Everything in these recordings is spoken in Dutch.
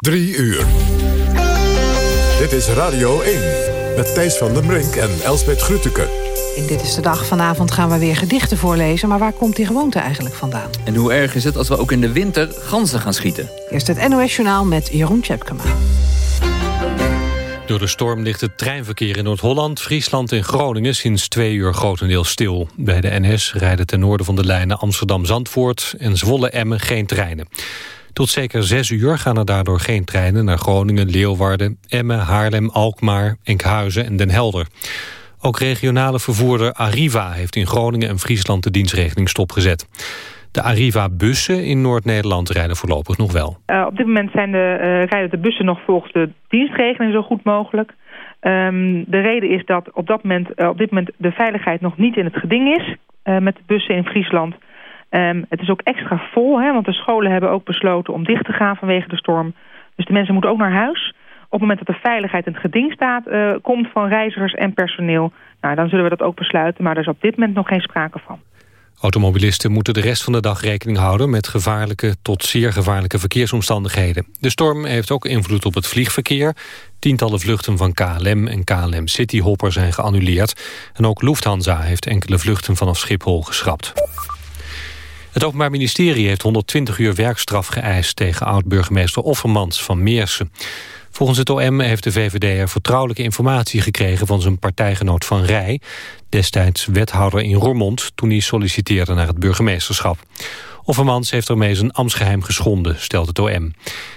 Drie uur. Dit is Radio 1 met Thijs van den Brink en Elsbeth Grütke. In Dit is de Dag vanavond gaan we weer gedichten voorlezen... maar waar komt die gewoonte eigenlijk vandaan? En hoe erg is het als we ook in de winter ganzen gaan schieten? Eerst het NOS Journaal met Jeroen Tjepkema. Door de storm ligt het treinverkeer in Noord-Holland, Friesland en Groningen sinds twee uur grotendeels stil. Bij de NS rijden ten noorden van de lijnen Amsterdam-Zandvoort en Zwolle-Emmen geen treinen. Tot zeker zes uur gaan er daardoor geen treinen naar Groningen, Leeuwarden, Emmen, Haarlem, Alkmaar, Enkhuizen en Den Helder. Ook regionale vervoerder Arriva heeft in Groningen en Friesland de dienstregeling stopgezet. De Arriva-bussen in Noord-Nederland rijden voorlopig nog wel. Uh, op dit moment zijn de, uh, rijden de bussen nog volgens de dienstregeling zo goed mogelijk. Um, de reden is dat op, dat moment, uh, op dit moment de veiligheid nog niet in het geding is met de bussen in Friesland. Um, het is ook extra vol, hè, want de scholen hebben ook besloten om dicht te gaan vanwege de storm. Dus de mensen moeten ook naar huis. Op het moment dat de veiligheid in het geding staat, komt van reizigers en personeel. Nou, dan zullen we dat ook besluiten, maar er is op dit moment nog geen sprake van. Automobilisten moeten de rest van de dag rekening houden... met gevaarlijke tot zeer gevaarlijke verkeersomstandigheden. De storm heeft ook invloed op het vliegverkeer. Tientallen vluchten van KLM en KLM Cityhopper zijn geannuleerd. En ook Lufthansa heeft enkele vluchten vanaf Schiphol geschrapt. Het Openbaar Ministerie heeft 120 uur werkstraf geëist... tegen oud-burgemeester Offermans van Meersen. Volgens het OM heeft de VVD er vertrouwelijke informatie gekregen... van zijn partijgenoot Van Rij, destijds wethouder in Roermond... toen hij solliciteerde naar het burgemeesterschap. Offermans heeft ermee zijn ambtsgeheim geschonden, stelt het OM.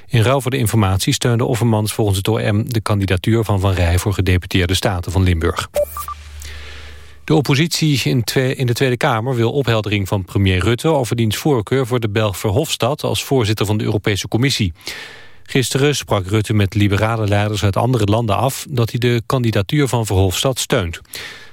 In ruil voor de informatie steunde Offermans volgens het OM... de kandidatuur van Van Rij voor gedeputeerde staten van Limburg. De oppositie in, in, de Tweede Kamer wil opheldering van premier Rutte... over diens voorkeur voor de Belg Verhofstadt als voorzitter van de Europese Commissie. Gisteren sprak Rutte met liberale leiders uit andere landen af... dat hij de kandidatuur van Verhofstadt steunt.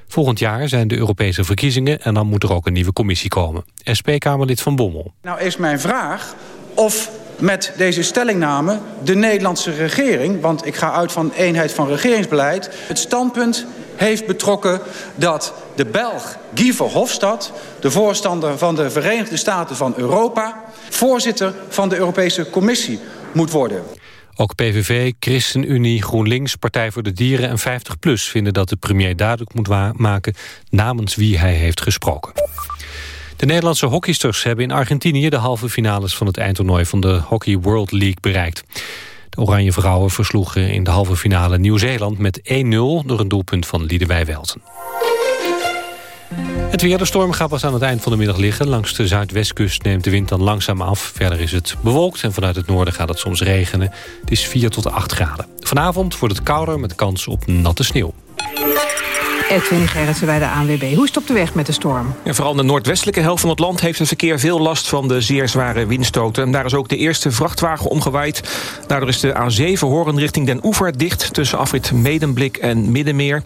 Volgend jaar zijn de Europese verkiezingen... en dan moet er ook een nieuwe commissie komen. SP-Kamerlid Van Bommel. Nou is mijn vraag of met deze stellingname de Nederlandse regering... want ik ga uit van eenheid van regeringsbeleid... het standpunt heeft betrokken dat de Belg Guy Verhofstadt... de voorstander van de Verenigde Staten van Europa... voorzitter van de Europese Commissie moet worden. Ook PVV, ChristenUnie, GroenLinks, Partij voor de Dieren en 50PLUS... vinden dat de premier duidelijk moet maken namens wie hij heeft gesproken. De Nederlandse hockeysters hebben in Argentinië... de halve finales van het eindtoernooi van de Hockey World League bereikt. Oranje Vrouwen versloegen in de halve finale Nieuw-Zeeland met 1-0... door een doelpunt van Liedewij Welten. Het weer, de storm gaat pas aan het eind van de middag liggen. Langs de zuidwestkust neemt de wind dan langzaam af. Verder is het bewolkt en vanuit het noorden gaat het soms regenen. Het is 4 tot 8 graden. Vanavond wordt het kouder met kans op natte sneeuw. Edwin Gerritsen bij de ANWB. Hoe is het op de weg met de storm? Vooral de noordwestelijke helft van het land heeft het verkeer veel last van de zeer zware windstoten. En daar is ook de eerste vrachtwagen omgewaaid. Daardoor is de A7 Horen richting Den Oever dicht tussen afrit Medemblik en Middenmeer.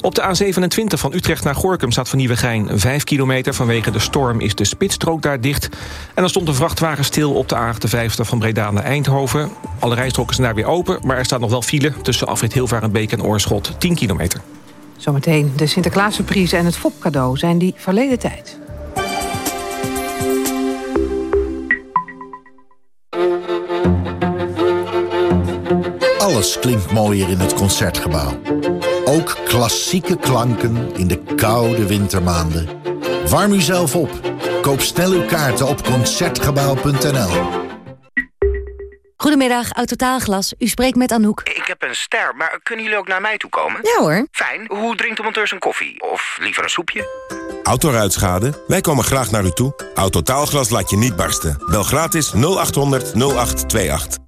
Op de A27 van Utrecht naar Gorkum staat van Nieuwegein 5 kilometer. Vanwege de storm is de spitsstrook daar dicht. En dan stond de vrachtwagen stil op de A58 van Breda naar Eindhoven. Alle rijstroken zijn daar weer open, maar er staat nog wel file... tussen afrit Hilvarenbeek en Oorschot 10 kilometer. Zometeen de Sinterklaassurprise en het fopcadeau zijn die verleden tijd. Alles klinkt mooier in het Concertgebouw. Ook klassieke klanken in de koude wintermaanden. Warm uzelf op. Koop snel uw kaarten op Concertgebouw.nl. Goedemiddag, Autotaalglas. U spreekt met Anouk. Ik heb een ster, maar kunnen jullie ook naar mij toe komen? Ja hoor. Fijn. Hoe drinkt de monteur zijn koffie? Of liever een soepje? Autoruitschade? Wij komen graag naar u toe. Autotaalglas laat je niet barsten. Bel gratis 0800 0828.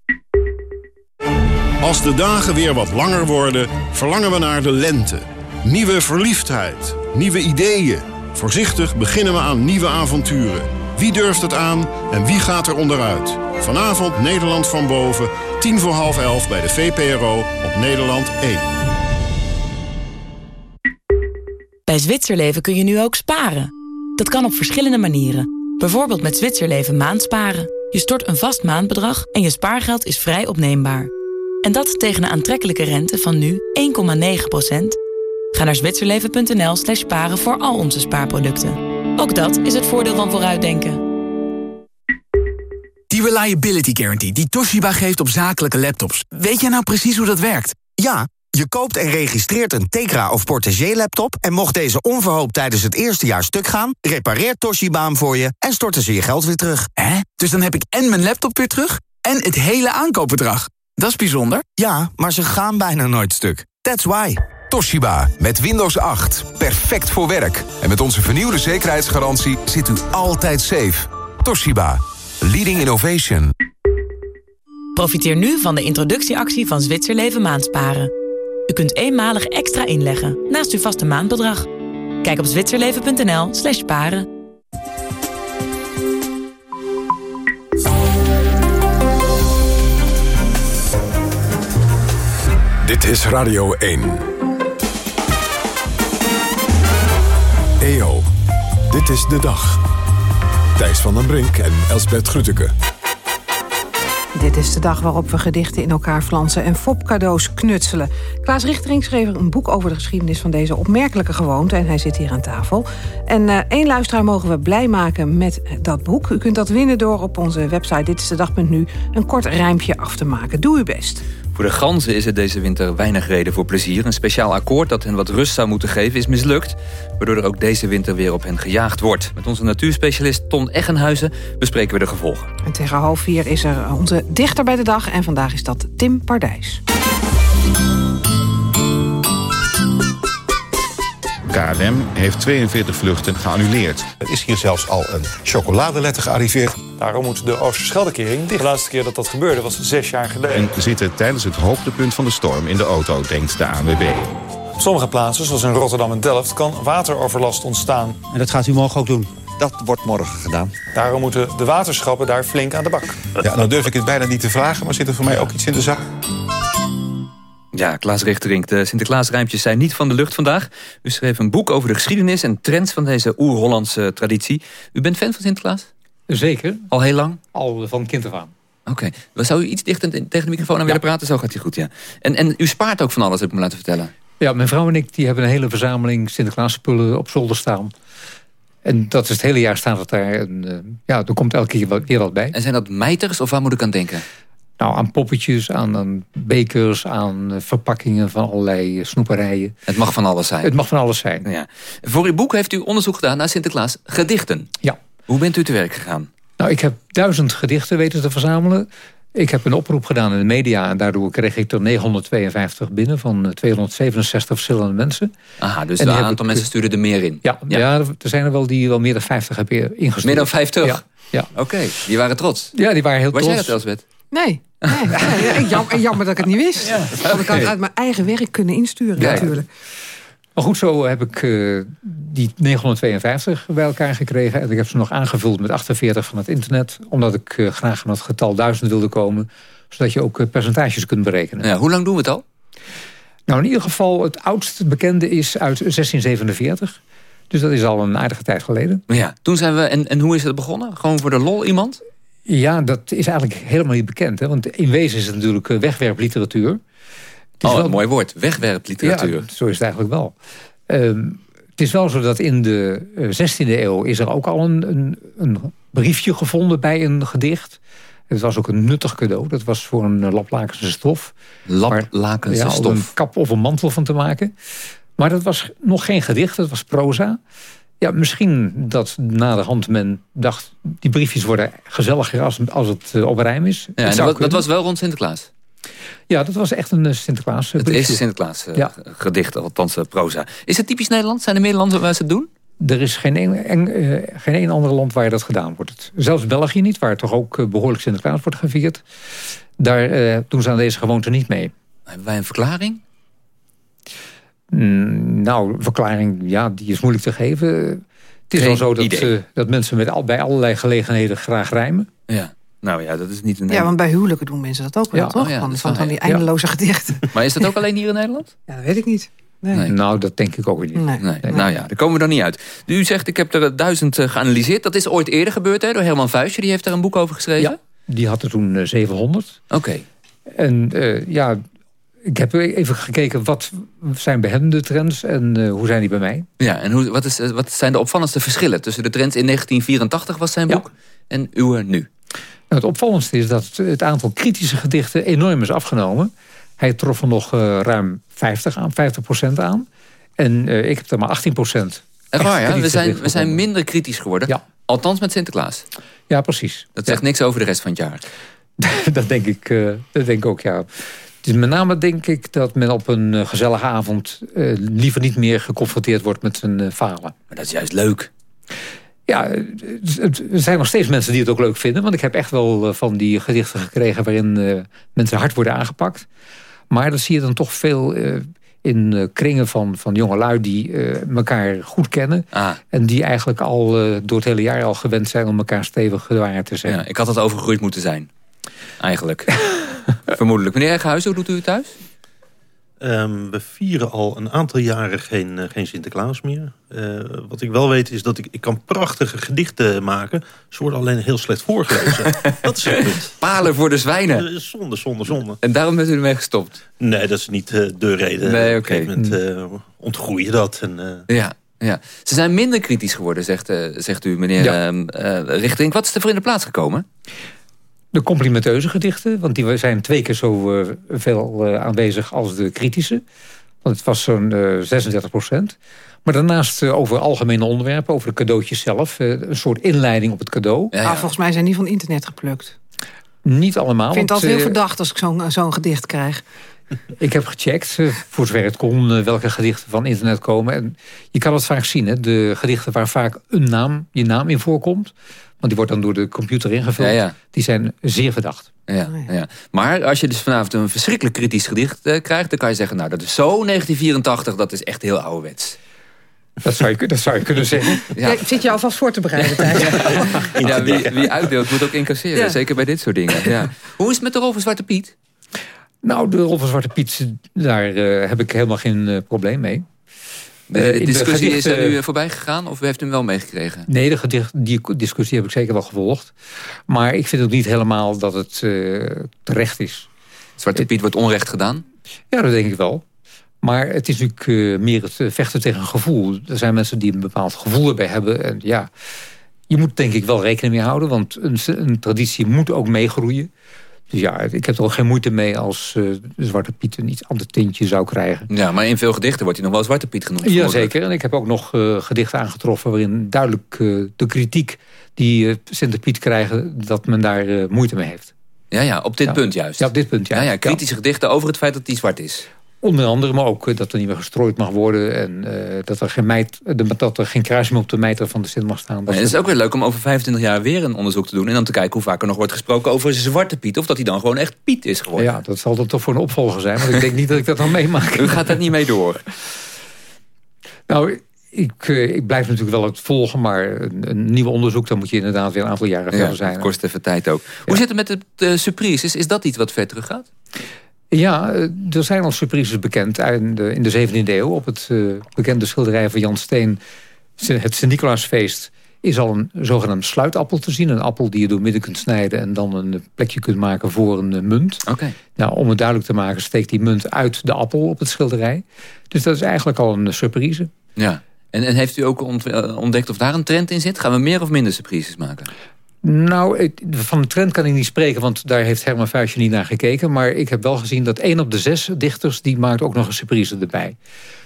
Als de dagen weer wat langer worden, verlangen we naar de lente. Nieuwe verliefdheid, nieuwe ideeën. Voorzichtig beginnen we aan nieuwe avonturen. Wie durft het aan en wie gaat er onderuit? Vanavond Nederland van boven, tien voor half elf bij de VPRO op Nederland 1. Bij Zwitserleven kun je nu ook sparen. Dat kan op verschillende manieren. Bijvoorbeeld met Zwitserleven maandsparen. Je stort een vast maandbedrag en je spaargeld is vrij opneembaar. En dat tegen een aantrekkelijke rente van nu 1,9%. Ga naar zwitserleven.nl slash sparen voor al onze spaarproducten. Ook dat is het voordeel van vooruitdenken. Die Reliability Guarantee die Toshiba geeft op zakelijke laptops. Weet jij nou precies hoe dat werkt? Ja, je koopt en registreert een Tegra of Portagee laptop... en mocht deze onverhoopt tijdens het eerste jaar stuk gaan... repareert Toshiba hem voor je en storten ze je geld weer terug. Hè? Dus dan heb ik en mijn laptop weer terug en het hele aankoopbedrag. Dat is bijzonder. Ja, maar ze gaan bijna nooit stuk. That's why. Toshiba, met Windows 8. Perfect voor werk. En met onze vernieuwde zekerheidsgarantie zit u altijd safe. Toshiba, leading innovation. Profiteer nu van de introductieactie van Zwitserleven Maandsparen. U kunt eenmalig extra inleggen naast uw vaste maandbedrag. Kijk op zwitserleven.nl slash paren. Dit is Radio 1. EO, dit is de dag. Thijs van den Brink en Elsbert Grütke. Dit is de dag waarop we gedichten in elkaar flansen en fopcadeaus knutselen. Klaas Richtering schreef een boek over de geschiedenis van deze opmerkelijke gewoonte... en hij zit hier aan tafel. En uh, één luisteraar mogen we blij maken met dat boek. U kunt dat winnen door op onze website ditistedag.nu een kort rijmpje af te maken. Doe uw best. Voor de ganzen is er deze winter weinig reden voor plezier. Een speciaal akkoord dat hen wat rust zou moeten geven is mislukt... waardoor er ook deze winter weer op hen gejaagd wordt. Met onze natuurspecialist Ton Eggenhuizen bespreken we de gevolgen. En tegen half vier is er onze dichter bij de dag... en vandaag is dat Tim Pardijs. KLM heeft 42 vluchten geannuleerd. Er is hier zelfs al een chocoladeletter gearriveerd. Daarom moet de Oosterscheldekering dicht. De laatste keer dat dat gebeurde was zes jaar geleden. En zitten tijdens het hoogtepunt van de storm in de auto, denkt de ANWB. Op sommige plaatsen, zoals in Rotterdam en Delft, kan wateroverlast ontstaan. En dat gaat u morgen ook doen? Dat wordt morgen gedaan. Daarom moeten de waterschappen daar flink aan de bak. Ja, nou durf ik het bijna niet te vragen, maar zit er voor mij ook iets in de zak? Ja, Klaas Richterink, de Sinterklaasrijmpjes zijn niet van de lucht vandaag. U schreef een boek over de geschiedenis en trends van deze oer-Hollandse traditie. U bent fan van Sinterklaas? Zeker. Al heel lang? Al van kind af aan. Oké. Okay. Zou u iets dichter tegen de microfoon aan willen praten? Zo gaat hij goed, ja. En, en u spaart ook van alles, heb ik me laten vertellen. Ja, mijn vrouw en ik die hebben een hele verzameling Sinterklaas-spullen op zolder staan. En dat is het hele jaar staat het daar. En, uh, ja, er komt elke keer weer wat bij. En zijn dat mijters of waar moet ik aan denken? Nou, aan poppetjes, aan, aan bekers, aan uh, verpakkingen van allerlei uh, snoeperijen. Het mag van alles zijn. Het mag van alles zijn. Ja. Voor uw boek heeft u onderzoek gedaan naar Sinterklaas gedichten. Ja. Hoe bent u te werk gegaan? Nou, ik heb duizend gedichten weten te verzamelen. Ik heb een oproep gedaan in de media... en daardoor kreeg ik er 952 binnen van 267 verschillende mensen. Aha, dus een aantal mensen stuurden er meer in? Ja, ja. ja, er zijn er wel die wel meer dan 50 hebben ingestuurd. Meer dan 50? Ja. ja. Oké, okay. die waren trots? Ja, die waren heel Was trots. Was jij dat, Elsbeth? Nee. nee, nee jammer, jammer, dat ik het niet wist. Ja. Want ik had het uit mijn eigen werk kunnen insturen ja. natuurlijk. Maar goed, zo heb ik uh, die 952 bij elkaar gekregen. En ik heb ze nog aangevuld met 48 van het internet. Omdat ik uh, graag naar het getal 1000 wilde komen. Zodat je ook uh, percentages kunt berekenen. Ja, hoe lang doen we het al? Nou, in ieder geval, het oudste bekende is uit 1647. Dus dat is al een aardige tijd geleden. Ja, toen zijn we... En, en hoe is het begonnen? Gewoon voor de lol iemand? Ja, dat is eigenlijk helemaal niet bekend. Hè? Want in wezen is het natuurlijk wegwerpliteratuur. Het is oh, wel... een mooi woord. Wegwerpliteratuur. Ja, zo is het eigenlijk wel. Um, het is wel zo dat in de 16e eeuw... is er ook al een, een, een briefje gevonden bij een gedicht. Het was ook een nuttig cadeau. Dat was voor een laplakense stof. Laplakense ja, stof. Om een kap of een mantel van te maken. Maar dat was nog geen gedicht, dat was proza. Ja, misschien dat naderhand men dacht... die briefjes worden gezelliger als, als het uh, op rijm is. Ja, en dat, dat was wel rond Sinterklaas? Ja, dat was echt een Sinterklaas Het briefje. is Sinterklaas ja. gedicht, althans proza. Is het typisch Nederland? Zijn er meer landen waar ze het doen? Er is geen een, en, uh, geen een ander land waar dat gedaan wordt. Zelfs België niet, waar toch ook behoorlijk Sinterklaas wordt gevierd. Daar doen ze aan deze gewoonte niet mee. Hebben wij een verklaring? Mm, nou, verklaring, ja, die is moeilijk te geven. Het is Geen wel zo dat, uh, dat mensen met al, bij allerlei gelegenheden graag rijmen. Ja, nou ja, dat is niet een... Ja, want bij huwelijken doen mensen dat ook wel, Ja. toch? Oh ja, van, van, die eindeloze gedichten. Maar is dat ook alleen hier in Nederland? Ja, dat weet ik niet. Nee. Nee. Nou, dat denk ik ook weer niet. Nee. Nee. Nou ja, daar komen we dan niet uit. U zegt, ik heb er duizend eh, geanalyseerd. Dat is ooit eerder gebeurd, hè? Door Herman Vuijsje. Die heeft daar een boek over geschreven. Ja, die had er toen eh, 700. Oké. En eh, ja, ik heb even gekeken wat zijn bij hen de trends en eh, hoe zijn die bij mij. Ja, en hoe, wat, is, eh, wat zijn de opvallendste verschillen tussen de trends in 1984 was zijn boek en uw nu? Nou, het opvallendste is dat het aantal kritische gedichten enorm is afgenomen. Hij trof er nog uh, ruim 50 aan, 50% aan. En uh, ik heb er maar 18 procent. Echt waar, ja? We zijn, we zijn minder kritisch geworden. Ja. Althans met Sinterklaas. Ja, precies. Dat zegt ja. niks over de rest van het jaar. dat, denk ik, dat denk ik ook, ja. Het is met name denk ik dat men op een uh, gezellige avond... Uh, liever niet meer geconfronteerd wordt met zijn falen. Maar dat is juist leuk. Ja, er zijn nog steeds mensen die het ook leuk vinden. Want ik heb echt wel van die gedichten gekregen... waarin mensen hard worden aangepakt. Maar dat zie je dan toch veel in kringen van, van jongelui die elkaar goed kennen. Ah. En die eigenlijk al door het hele jaar al gewend zijn om elkaar stevig gewaar te zijn. Ja, ik had het overgegroeid moeten zijn. Eigenlijk. Vermoedelijk. Meneer Erghuizen, hoe doet u het thuis? Um, we vieren al een aantal jaren geen, uh, geen Sinterklaas meer. Uh, wat ik wel weet is dat ik, ik kan prachtige gedichten maken. Ze worden alleen heel slecht voorgelezen. dat is het punt. Palen voor de zwijnen. Uh, zonde, zonde, zonde. En daarom bent u ermee gestopt? Nee, dat is niet de reden. Nee, oké. Okay. Op een gegeven moment ontgroei je dat. En, ja. Ja. Ze zijn minder kritisch geworden, zegt, zegt u, meneer ja. Richting. Wat is er voor in de plaats gekomen? De complimenteuze gedichten, want die zijn twee keer zo uh, veel uh, aanwezig als de kritische. Want het was zo'n uh, 36 procent. Maar daarnaast over algemene onderwerpen, over de cadeautjes zelf. een soort inleiding op het cadeau. Ja, ja. Ah, volgens mij zijn die van internet geplukt. Niet allemaal. Ik vind het altijd heel verdacht als ik zo'n zo'n gedicht krijg. Ik heb gecheckt, voor zover het kon, welke gedichten van internet komen. En je kan het vaak zien, hè? de gedichten waar vaak een naam, je naam in voorkomt. Want die wordt dan door de computer ingevuld. Ja, ja. Die zijn zeer verdacht. Ja, ja. Maar als je dus vanavond een verschrikkelijk kritisch gedicht uh, krijgt... dan kan je zeggen, nou dat is zo 1984, dat is echt heel ouderwets. Dat zou je, dat zou je kunnen zeggen. Ja. Ja, zit je alvast voor te bereiden, ja, wie, wie uitdeelt moet ook incasseren. Ja. Zeker bij dit soort dingen. Ja. Hoe is het met de rol van Zwarte Piet? Nou, de rol van Zwarte Piet, daar uh, heb ik helemaal geen uh, probleem mee. De uh, discussie is er nu voorbij gegaan of heeft u hem wel meegekregen? Nee, de gedicht, die discussie heb ik zeker wel gevolgd. Maar ik vind ook niet helemaal dat het uh, terecht is. Zwarte Piet wordt onrecht gedaan? Ja, dat denk ik wel. Maar het is natuurlijk uh, meer het vechten tegen een gevoel. Er zijn mensen die een bepaald gevoel erbij hebben. En ja, je moet denk ik wel rekening mee houden. Want een, een traditie moet ook meegroeien. Dus ja, ik heb er ook geen moeite mee als uh, Zwarte Piet een iets ander tintje zou krijgen. Ja, maar in veel gedichten wordt hij nog wel Zwarte Piet genoemd. Jazeker, en ik heb ook nog uh, gedichten aangetroffen... waarin duidelijk uh, de kritiek die Sint Piet krijgen... dat men daar moeite mee heeft. Ja, ja, op dit ja. punt juist. Ja, op dit punt, ja. ja, ja kritische gedichten over het feit dat hij zwart is. Onder andere, maar ook dat er niet meer gestrooid mag worden... en uh, dat, er geen meid, dat er geen kruis meer op de mijter van de Sint mag staan. Dat het is ook weer leuk om over 25 jaar weer een onderzoek te doen... en dan te kijken hoe vaak er nog wordt gesproken over Zwarte Piet... of dat hij dan gewoon echt Piet is geworden. Ja, dat zal dan toch voor een opvolger zijn. Want ik denk niet dat ik dat dan meemaak. U gaat daar niet mee door? Nou, ik, uh, ik blijf natuurlijk wel het volgen, maar een, een nieuw onderzoek... dan moet je inderdaad weer een aantal jaren ja, verder zijn. Het kost even tijd ook. Hoe zit het met de uh, surprise? Is, is dat iets wat ver terug gaat? Ja, er zijn al surprises bekend in de, in de 17e eeuw. Op het uh, bekende schilderij van Jan Steen, het Sint-Nicolaasfeest... is al een zogenaamd sluitappel te zien. Een appel die je door midden kunt snijden... en dan een plekje kunt maken voor een uh, munt. Okay. Nou, om het duidelijk te maken steekt die munt uit de appel op het schilderij. Dus dat is eigenlijk al een surprise. Ja. En, en heeft u ook ontdekt of daar een trend in zit? Gaan we meer of minder surprises maken? Nou, van de trend kan ik niet spreken, want daar heeft Herman Vuijsje niet naar gekeken. Maar ik heb wel gezien dat één op de zes dichters... die maakt ook nog een surprise erbij.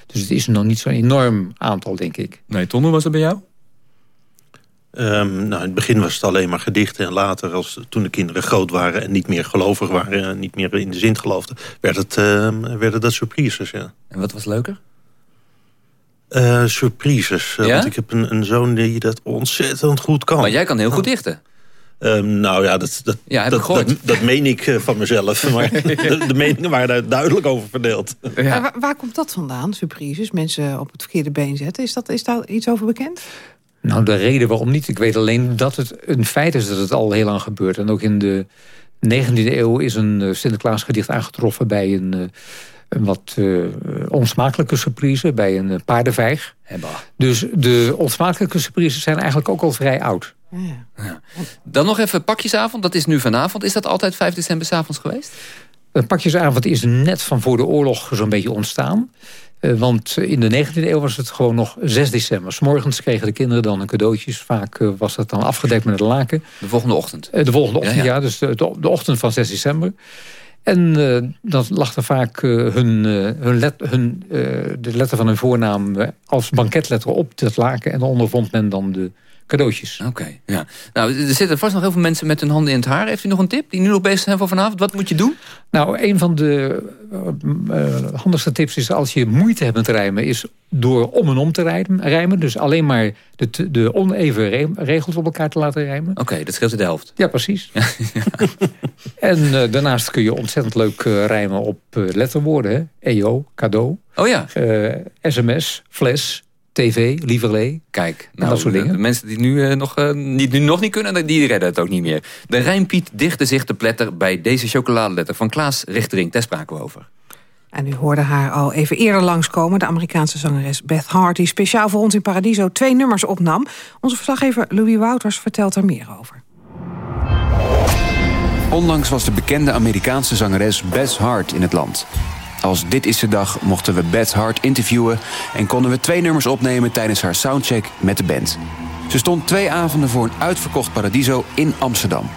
Dus het is nog niet zo'n enorm aantal, denk ik. Nee, Ton, hoe was het bij jou? Um, nou, in het begin was het alleen maar gedichten. En later, als, toen de kinderen groot waren en niet meer gelovig waren... en niet meer in de zin geloofden, werd het, uh, werden dat surprises, ja. En wat was leuker? Uh, surprises. Ja? Want ik heb een, een, zoon die dat ontzettend goed kan. Maar jij kan heel goed dichten. Um, nou ja, dat, dat, ja, dat, dat, dat, meen ik uh, van mezelf. Maar de, de, meningen waren daar duidelijk over verdeeld. Ja. Waar, waar, komt dat vandaan, surprises? Mensen op het verkeerde been zetten. Is, dat, is daar iets over bekend? Nou, de reden waarom niet. Ik weet alleen dat het een feit is dat het al heel lang gebeurt. En ook in de 19e eeuw is een uh, Sinterklaasgedicht aangetroffen bij een... Een wat uh, onsmakelijke surprise bij een paardenvijg. Hebba. Dus de onsmakelijke surprises zijn eigenlijk ook al vrij oud. Ja. Ja. Dan nog even pakjesavond, dat is nu vanavond. Is dat altijd 5 december 's avonds geweest? Een pakjesavond is net van voor de oorlog zo'n beetje ontstaan. Uh, want in de 19e eeuw was het gewoon nog 6 december. S morgens kregen de kinderen dan een cadeautjes. Vaak uh, was dat dan afgedekt met een laken. De volgende ochtend? Uh, de volgende ochtend, ja. ja. dus de, de, de, ochtend van 6 december. En dan lag er vaak hun, hun, let, hun de letter van hun voornaam als banketletter op dat laken. En daaronder vond men dan de cadeautjes. Oké, okay, ja. Nou, er zitten vast nog heel veel mensen met hun handen in het haar. Heeft u nog een tip die nu nog bezig zijn voor vanavond? Wat moet je doen? Nou, een van de uh, handigste tips is als je moeite hebt met rijmen... is door om en om te rijmen. Dus alleen maar de, de oneven regels op elkaar te laten rijmen. Oké, okay, dat scheelt de helft. Ja, precies. Ja, en uh, daarnaast kun je ontzettend leuk uh, rijmen op letterwoorden. Hè? EO, cadeau. Oh ja. sms, fles, tv, lieverlee. Kijk, nou, dat soort dingen. De mensen die nu, uh, nog, uh, die nu nog niet kunnen, die redden het ook niet meer. De Rijnpiet dichtte zich te pletter bij deze chocoladeletter van Klaas Richtering. Daar spraken we over. En u hoorde haar al even eerder langskomen. De Amerikaanse zangeres Beth Hart, die speciaal voor ons in Paradiso twee nummers opnam. Onze verslaggever Louis Wouters vertelt er meer over. Onlangs was de bekende Amerikaanse zangeres Beth Hart in het land. Als Dit is de Dag mochten we Beth Hart interviewen... en konden we twee nummers opnemen tijdens haar soundcheck met de band. Ze stond twee avonden voor een uitverkocht Paradiso in Amsterdam.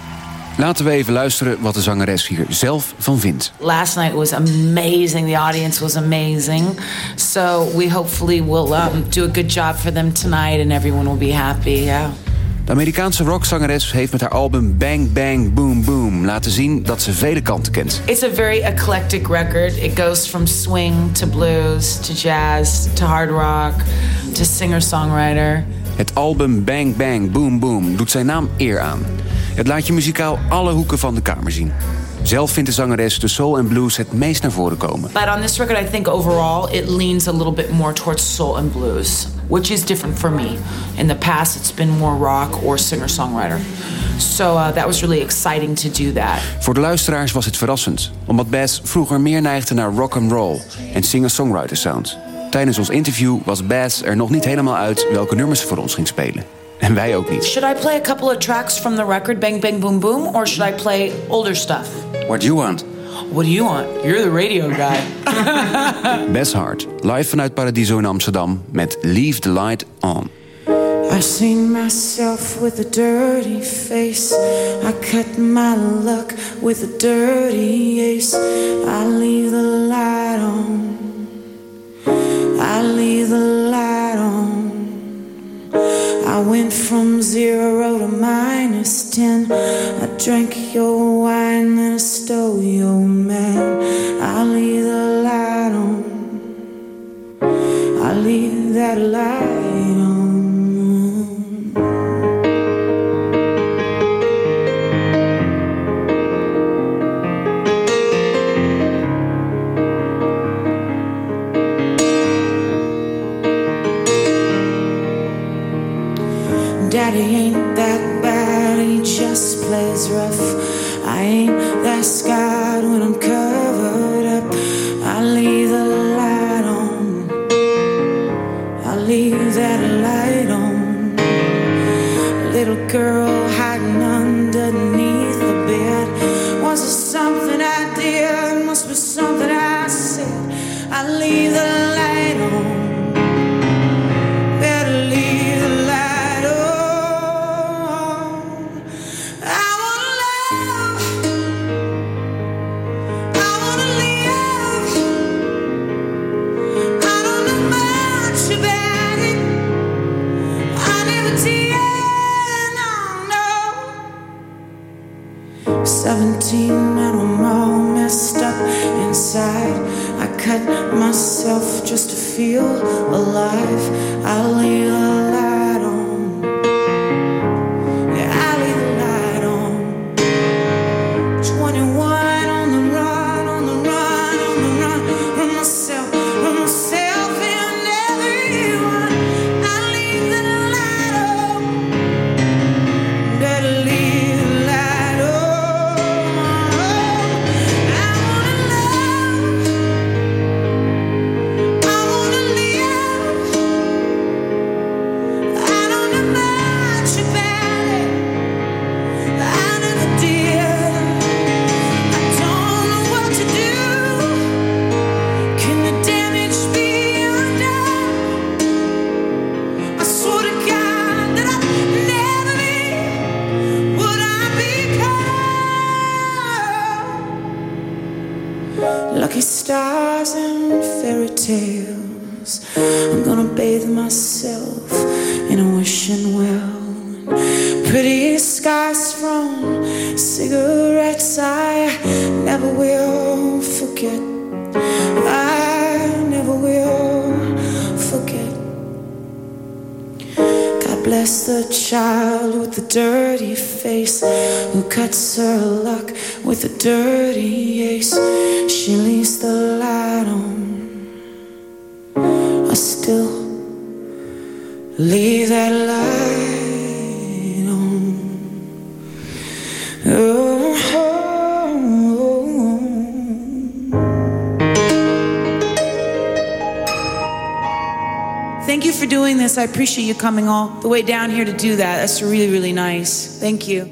Laten we even luisteren wat de zangeres hier zelf van vindt. Last night was amazing. The audience was amazing. So we hopefully will um, do a good job for them tonight and everyone will be happy. Yeah. De Amerikaanse rockzangeres heeft met haar album Bang Bang Boom Boom laten zien dat ze vele kanten kent. It's a very eclectic record. It goes from swing to blues to jazz to hard rock to singer-songwriter. Het album Bang Bang Boom Boom doet zijn naam eer aan. Het laat je muzikaal alle hoeken van de kamer zien. Zelf vindt de zangeres de soul en blues het meest naar voren komen. But on this record I think overall it leans a little bit more towards soul and blues, which is different for me. In the past it's been more rock or singer-songwriter. So uh, that was really exciting to do that. Voor de luisteraars was het verrassend, omdat Bass vroeger meer neigde naar rock and roll en singer-songwriter sound. Tijdens ons interview was Bass er nog niet helemaal uit welke nummers ze voor ons ging spelen. En wij ook niet. Should I play a couple of tracks from the record Bang Bang Boom Boom or should I play older stuff? What do you want? What do you want? You're the radio guy. Best Hard, live vanuit Paradiso in Amsterdam met Leave the Light On. I seen myself with a dirty face. I cut my luck with a dirty ace. I leave the light on. I leave the light on. I went from zero to minus ten. I drank your wine and I stole your man. I leave the light on. I leave that light I appreciate you coming all the way down here to do that. That's really, really nice. Thank you.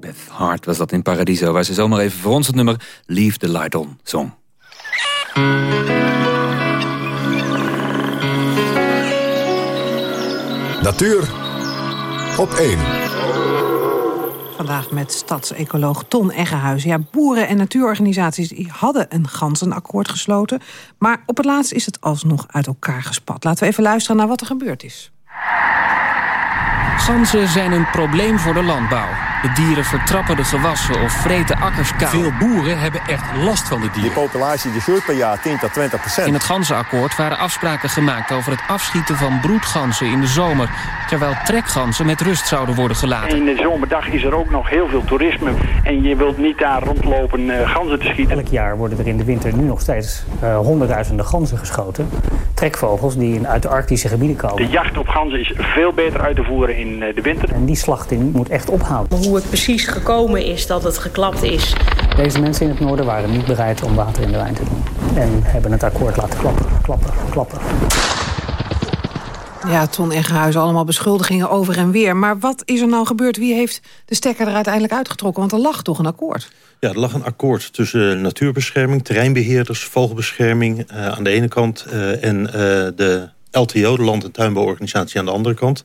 Beth Hart was dat in Paradiso, waar ze zomaar even voor ons het nummer Leave the Light On zong. Natuur op 1. Vandaag met stadsecoloog Ton Eggenhuis. Ja, boeren en natuurorganisaties die hadden een ganzenakkoord gesloten. Maar op het laatst is het alsnog uit elkaar gespat. Laten we even luisteren naar wat er gebeurd is. Ganzen zijn een probleem voor de landbouw. De dieren vertrappen de gewassen of vreten akkers kaal. Veel boeren hebben echt last van de dieren. Die populatie die groeit per jaar 10 tot 20 procent. In het ganzenakkoord waren afspraken gemaakt over het afschieten van broedganzen in de zomer. Terwijl trekganzen met rust zouden worden gelaten. In de zomerdag is er ook nog heel veel toerisme. En je wilt niet daar rondlopen uh, ganzen te schieten. Elk jaar worden er in de winter nu nog steeds uh, honderdduizenden ganzen geschoten. Trekvogels die uit de arctische gebieden komen. De jacht op ganzen is veel beter uit te voeren in uh, de winter. En die slachting moet echt ophouden. Hoe het precies gekomen is dat het geklapt is. Deze mensen in het noorden waren niet bereid om water in de wijn te doen. En hebben het akkoord laten klappen, klappen, klappen. Ja, Ton Eggenhuis, allemaal beschuldigingen over en weer. Maar wat is er nou gebeurd? Wie heeft de stekker er uiteindelijk uitgetrokken? Want er lag toch een akkoord? Ja, er lag een akkoord tussen natuurbescherming, terreinbeheerders, vogelbescherming uh, aan de ene kant... Uh, en uh, de LTO, de Land- en Tuinbouworganisatie, aan de andere kant.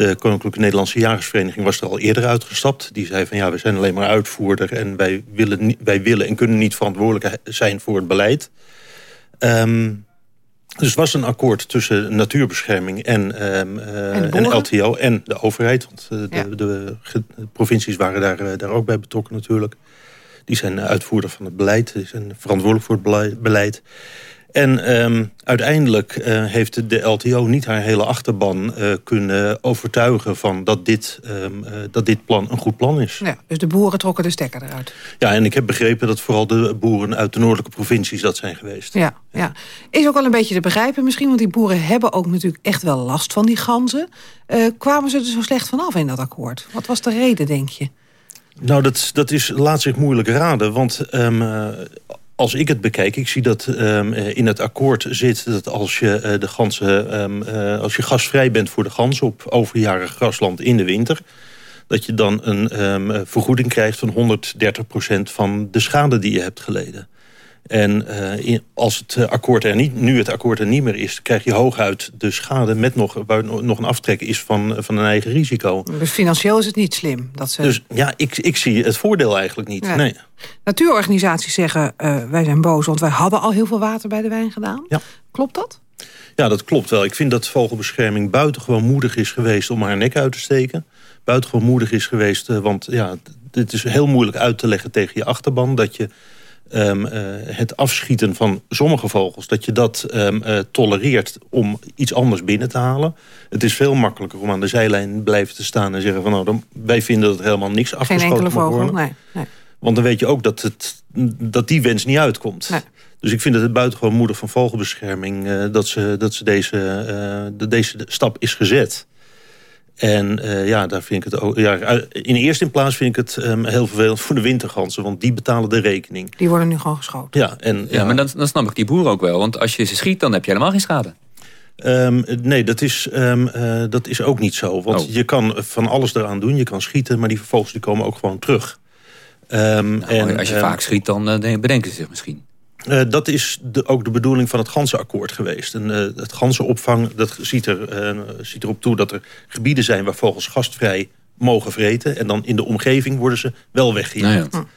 De Koninklijke Nederlandse Jagersvereniging was er al eerder uitgestapt. Die zei van ja, we zijn alleen maar uitvoerder... en wij willen, wij willen en kunnen niet verantwoordelijk zijn voor het beleid. Um, dus het was een akkoord tussen natuurbescherming en, um, uh, en, en, LTO en de overheid. Want uh, de, ja. de, de, de, provincies waren daar, uh, daar ook bij betrokken natuurlijk. Die zijn uitvoerder van het beleid, die zijn verantwoordelijk voor het beleid. En um, uiteindelijk uh, heeft de LTO niet haar hele achterban uh, kunnen overtuigen... van dat dit, um, uh, dat dit plan een goed plan is. Ja, dus de boeren trokken de stekker eruit. Ja, en ik heb begrepen dat vooral de boeren uit de noordelijke provincies dat zijn geweest. Ja, ja. is ook wel een beetje te begrijpen misschien... want die boeren hebben ook natuurlijk echt wel last van die ganzen. kwamen ze er zo slecht vanaf in dat akkoord? Wat was de reden, denk je? Nou, dat, dat is, laat zich moeilijk raden, want... Um, als ik het bekijk, ik zie dat um, in het akkoord zit... dat als je, uh, de ganzen, um, uh, als je gasvrij bent voor de ganzen op overjarig grasland in de winter... dat je dan een um, vergoeding krijgt van 130% van de schade die je hebt geleden. En uh, in, als het akkoord er niet, nu het akkoord er niet meer is... krijg je hooguit de schade met nog, waar nog een aftrek is van, van een eigen risico. Dus financieel is het niet slim? Dat ze... Dus ja, ik, ik zie het voordeel eigenlijk niet. Nee. nee. Natuurorganisaties zeggen, uh, wij zijn boos... want wij hadden al heel veel water bij de wijn gedaan. Ja. Klopt dat? Ja, dat klopt wel. Ik vind dat vogelbescherming buitengewoon moedig is geweest... om haar nek uit te steken. Buitengewoon moedig is geweest, uh, want ja, het is heel moeilijk uit te leggen tegen je achterban... dat je Um, uh, het afschieten van sommige vogels... dat je dat um, uh, tolereert om iets anders binnen te halen. Het is veel makkelijker om aan de zijlijn blijven te staan... en zeggen van nou, dan, wij vinden dat helemaal niks afgeschoten Geen enkele vogel, worden. nee, nee. Want dan weet je ook dat, het, dat die wens niet uitkomt. Nee. Dus ik vind het buitengewoon moedig van vogelbescherming... Uh, dat, ze, dat ze deze, dat deze stap is gezet... En uh, ja, daar vind ik het ook. Ja, in eerste plaats vind ik het um, heel vervelend voor de winterganzen, want die betalen de rekening. Die worden nu gewoon geschoten. Ja, en, ja, ja. maar dan, dan snap ik die boer ook wel, want als je ze schiet, dan heb je helemaal geen schade. Um, nee, dat is, um, uh, dat is ook niet zo. Want oh. je kan van alles eraan doen. Je kan schieten, maar die vogels die komen ook gewoon terug. Um, nou, en, als je vaak schiet, dan uh, bedenken ze zich misschien. Uh, dat is de, ook de bedoeling van het ganzenakkoord geweest. En, uh, het ganzenopvang dat ziet, er, uh, ziet erop toe dat er gebieden zijn... waar vogels gastvrij mogen vreten. En dan in de omgeving worden ze wel weggejaagd. Nou ja.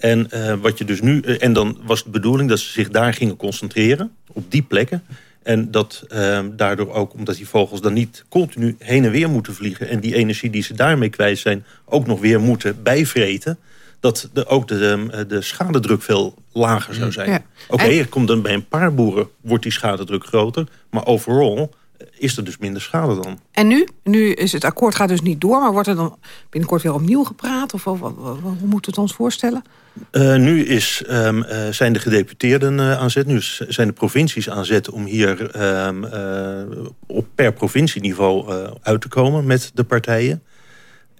En, eh, wat je dus nu, eh, en dan was de bedoeling dat ze zich daar gingen concentreren. Op die plekken. En dat ehm, daardoor ook, omdat die vogels dan niet continu heen en weer moeten vliegen... en die energie die ze daarmee kwijt zijn ook nog weer moeten bijvreten... dat de, ook de, ehm, de schadedruk veel lager zou zijn. Ja. Oké, komt dan bij een paar boeren wordt die schadedruk groter... maar overal eh, is er dus minder schade dan. En nu? Nu is het akkoord gaat dus niet door, maar wordt er dan binnenkort weer opnieuw gepraat? Of, of- of- hoe moeten we het ons voorstellen? Eh, nu is, ehm, eh, zijn de gedeputeerden eh, aan zet. Nu zijn de provincies aan zet om hier ehm, eh, op per provincieniveau uit te komen met de partijen.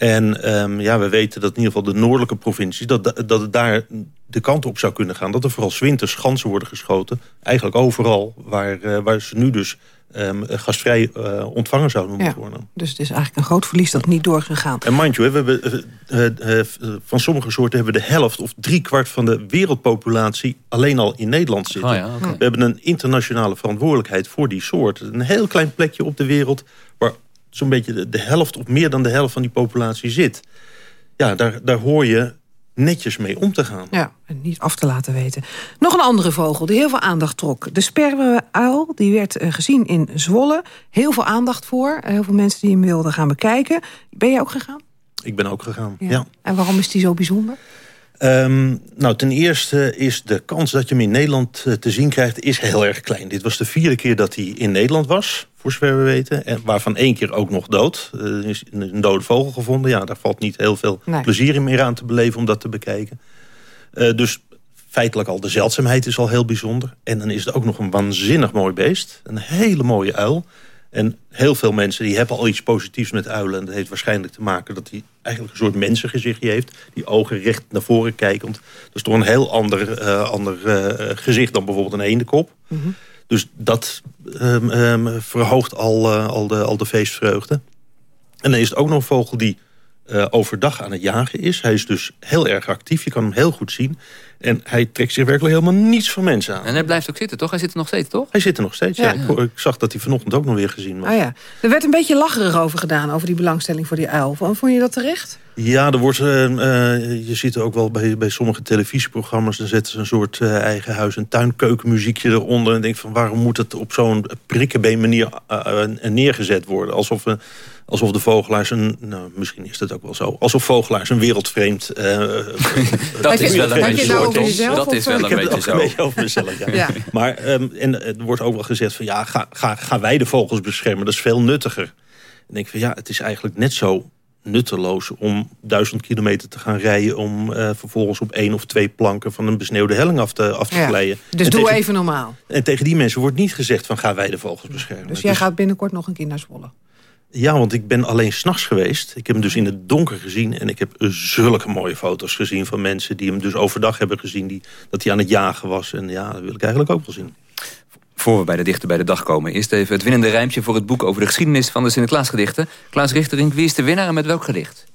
En ehm, ja, we weten dat in ieder geval de noordelijke provincies... Dat, dat het daar de kant op zou kunnen gaan. Dat er vooral winters ganzen worden geschoten. Eigenlijk overal waar, eh, waar ze nu dus ehm, gastvrij eh, ontvangen zouden Ja. moeten worden. Dus het is eigenlijk een groot verlies dat niet doorgegaan. En mind you, hè, we hebben, eh, van sommige soorten hebben we de helft of driekwart van de wereldpopulatie alleen al in Nederland zitten. Oh ja. We hebben een internationale verantwoordelijkheid voor die soort. Een heel klein plekje op de wereld waar zo'n beetje de, de helft of meer dan de helft van die populatie zit. Ja, daar, daar hoor je netjes mee om te gaan. Ja, en niet af te laten weten. Nog een andere vogel die heel veel aandacht trok. De sperweuil, die werd eh, gezien in Zwolle. Heel veel aandacht voor. Eh, Heel veel mensen die hem wilden gaan bekijken. Ben jij ook gegaan? Ik ben ook gegaan, ja. En waarom is die zo bijzonder? Ehm, nou, ten eerste is de kans dat je hem in Nederland eh, te zien krijgt... is heel erg klein. Dit was de vierde keer dat hij in Nederland was, voor zover we weten. En waarvan één keer ook nog dood. Eh, Er is een dode vogel gevonden. Ja, daar valt niet heel veel Nee. plezier meer aan te beleven om dat te bekijken. Eh, dus feitelijk al de zeldzaamheid is al heel bijzonder. En dan is het ook nog een waanzinnig mooi beest. Een hele mooie uil. En heel veel mensen die hebben al iets positiefs met uilen. En dat heeft waarschijnlijk te maken dat hij eigenlijk een soort mensengezichtje heeft. Die ogen recht naar voren kijkend. Dat is toch een heel ander, eh, ander eh, gezicht dan bijvoorbeeld een eendekop. Dus dat ehm, ehm, verhoogt al, eh, al, de, al de feestvreugde. En dan is het ook nog een vogel die eh, overdag aan het jagen is. Hij is dus heel erg actief. Je kan hem heel goed zien. En hij trekt zich werkelijk helemaal niets van mensen aan. En hij blijft ook zitten, toch? Hij zit er nog steeds, toch? Hij zit er nog steeds, ja. Ja. Ik, ik zag dat hij vanochtend ook nog weer gezien was. Ah ja. Er werd een beetje lacherig over gedaan, over die belangstelling voor die uil. Vond je dat terecht? Ja, er wordt, eh, eh, je ziet ook wel bij, bij sommige televisieprogramma's... dan zetten ze een soort eh, eigen huis- en tuinkeukenmuziekje eronder... en denk van waarom moet het op zo'n prikkenbeen manier neergezet worden? Alsof, alsof de vogelaars een... Nou, misschien is dat ook wel zo. Alsof vogelaars een wereldvreemd... eh, Dat is wel een Heb zo, over jezelf, Dat is wel Ik een het beetje ook een zo. beetje over mezelf, ja. Ja. Maar ehm, en, er wordt ook wel gezegd van... ja, ga, ga, gaan wij de vogels beschermen? Dat is veel nuttiger. En ik denk van ja, het is eigenlijk net zo nutteloos... om duizend kilometer te gaan rijden... om eh, vervolgens op één of twee planken... van een besneeuwde helling af te, af te Ja. glijden. Dus En doe tegen- even normaal. En tegen die mensen wordt niet gezegd van... gaan wij de vogels beschermen. Dus jij gaat binnenkort nog een keer naar Zwolle. Ja, want ik ben alleen s'nachts geweest. Ik heb hem dus in het donker gezien. En ik heb zulke mooie foto's gezien van mensen... die hem dus overdag hebben gezien. Die, dat hij aan het jagen was. En ja, dat wil ik eigenlijk ook wel zien. Voor we bij de dichter bij de dag komen... eerst even het winnende rijmpje voor het boek over de geschiedenis van de Sinterklaasgedichten. Klaas Richterink, wie is de winnaar en met welk gedicht?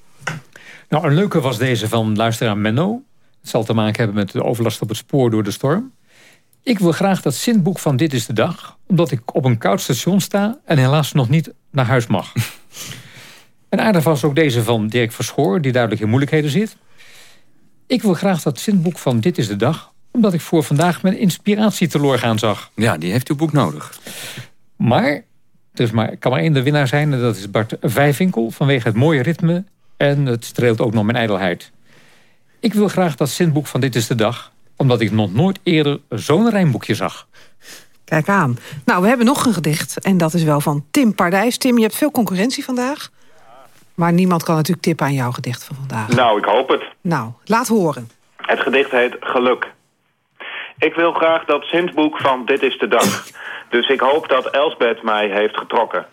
Nou, een leuke was deze van luisteraar Menno. Het zal te maken hebben met de overlast op het spoor door de storm. Ik wil graag dat zindboek van Dit is de Dag... omdat ik op een koud station sta en helaas nog niet naar huis mag. en aardig was ook deze van Dirk Verschoor... die duidelijk in moeilijkheden zit. Ik wil graag dat zindboek van Dit is de Dag... omdat ik voor vandaag mijn inspiratie teloor gaan zag. Ja, die heeft uw boek nodig. Maar is maar, kan maar één de winnaar zijn... en dat is Bart Vijvinkel vanwege het mooie ritme... en het streelt ook nog mijn ijdelheid. Ik wil graag dat zindboek van Dit is de Dag... omdat ik nog nooit eerder zo'n rijmboekje zag. Kijk aan. Nou, we hebben nog een gedicht. En dat is wel van Tim Pardijs. Tim, je hebt veel concurrentie vandaag. Maar niemand kan natuurlijk tippen aan jouw gedicht van vandaag. Nou, ik hoop het. Nou, laat horen. Het gedicht heet Geluk. Ik wil graag dat zindboek van Dit is de Dag. Dus ik hoop dat Elsbeth mij heeft getrokken.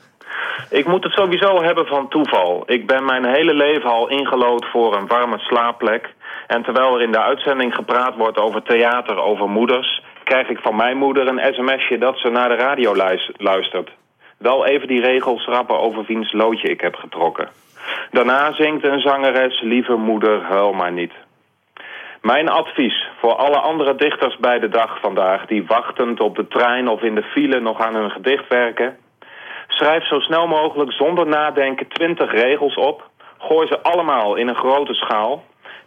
Ik moet het sowieso hebben van toeval. Ik ben mijn hele leven al ingelood voor een warme slaapplek. En terwijl er in de uitzending gepraat wordt over theater, over moeders... krijg ik van mijn moeder een sms'je dat ze naar de radio luis- luistert. Wel even die regels rappen over wiens loodje ik heb getrokken. Daarna zingt een zangeres, lieve moeder, huil maar niet. Mijn advies voor alle andere dichters bij de dag vandaag... die wachtend op de trein of in de file nog aan hun gedicht werken... schrijf zo snel mogelijk zonder nadenken 20 regels op... gooi ze allemaal in een grote schaal...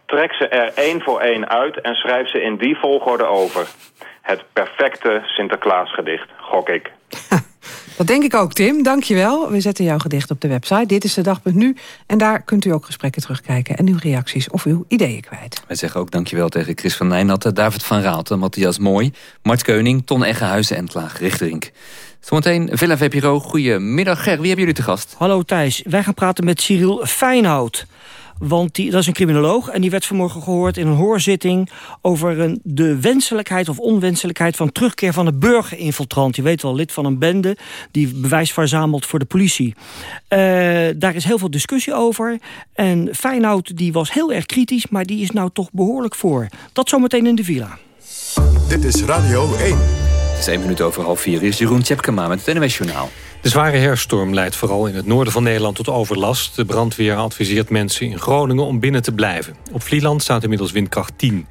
Trek ze er één voor één uit en schrijf ze in die volgorde over. Het perfecte Sinterklaasgedicht, gok ik. Dat denk ik ook, Tim. Dankjewel. We zetten jouw gedicht op de website. Dit is de dag.nu. En daar kunt u ook gesprekken terugkijken... en uw reacties of uw ideeën kwijt. Wij zeggen ook dankjewel tegen Chris van Nijnatten, David van Raalte, Matthias Mooi, Mart Keuning, Ton Eggenhuizen en Klaag Richterink. Zometeen Villa VPRO. Goedemiddag Ger, wie hebben jullie te gast? Hallo Thijs, wij gaan praten met Cyril Feinhout. Want die, dat is een criminoloog en die werd vanmorgen gehoord in een hoorzitting... over een, de wenselijkheid of onwenselijkheid van terugkeer van een burgerinfiltrant. Je weet wel, lid van een bende die bewijs verzamelt voor de politie. Uh, daar is heel veel discussie over. En Feyenoord die was heel erg kritisch, maar die is nou toch behoorlijk voor. Dat zometeen in de villa. Dit is Radio 1. Het is één minuut over half vier. Is Jeroen Tjepkema met het NWS Journaal. De zware herfststorm leidt vooral in het noorden van Nederland tot overlast. De brandweer adviseert mensen in Groningen om binnen te blijven. Op Vlieland staat inmiddels windkracht 10.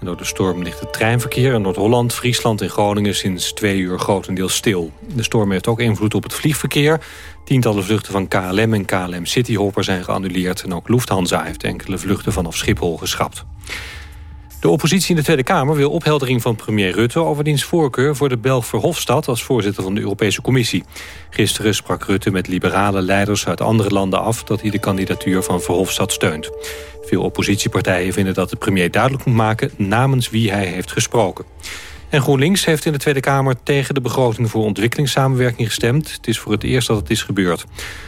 En door de storm ligt het treinverkeer in Noord-Holland, Friesland en Groningen sinds twee uur grotendeels stil. De storm heeft ook invloed op het vliegverkeer. Tientallen vluchten van KLM en KLM Cityhopper zijn geannuleerd... en ook Lufthansa heeft enkele vluchten vanaf Schiphol geschrapt. De oppositie in de Tweede Kamer wil opheldering van premier Rutte... over diens voorkeur voor de Belg Verhofstadt als voorzitter van de Europese Commissie. Gisteren sprak Rutte met liberale leiders uit andere landen af... dat hij de kandidatuur van Verhofstadt steunt. Veel oppositiepartijen vinden dat de premier duidelijk moet maken... namens wie hij heeft gesproken. En GroenLinks heeft in de Tweede Kamer tegen de begroting voor ontwikkelingssamenwerking gestemd. Het is voor het eerst dat het is gebeurd.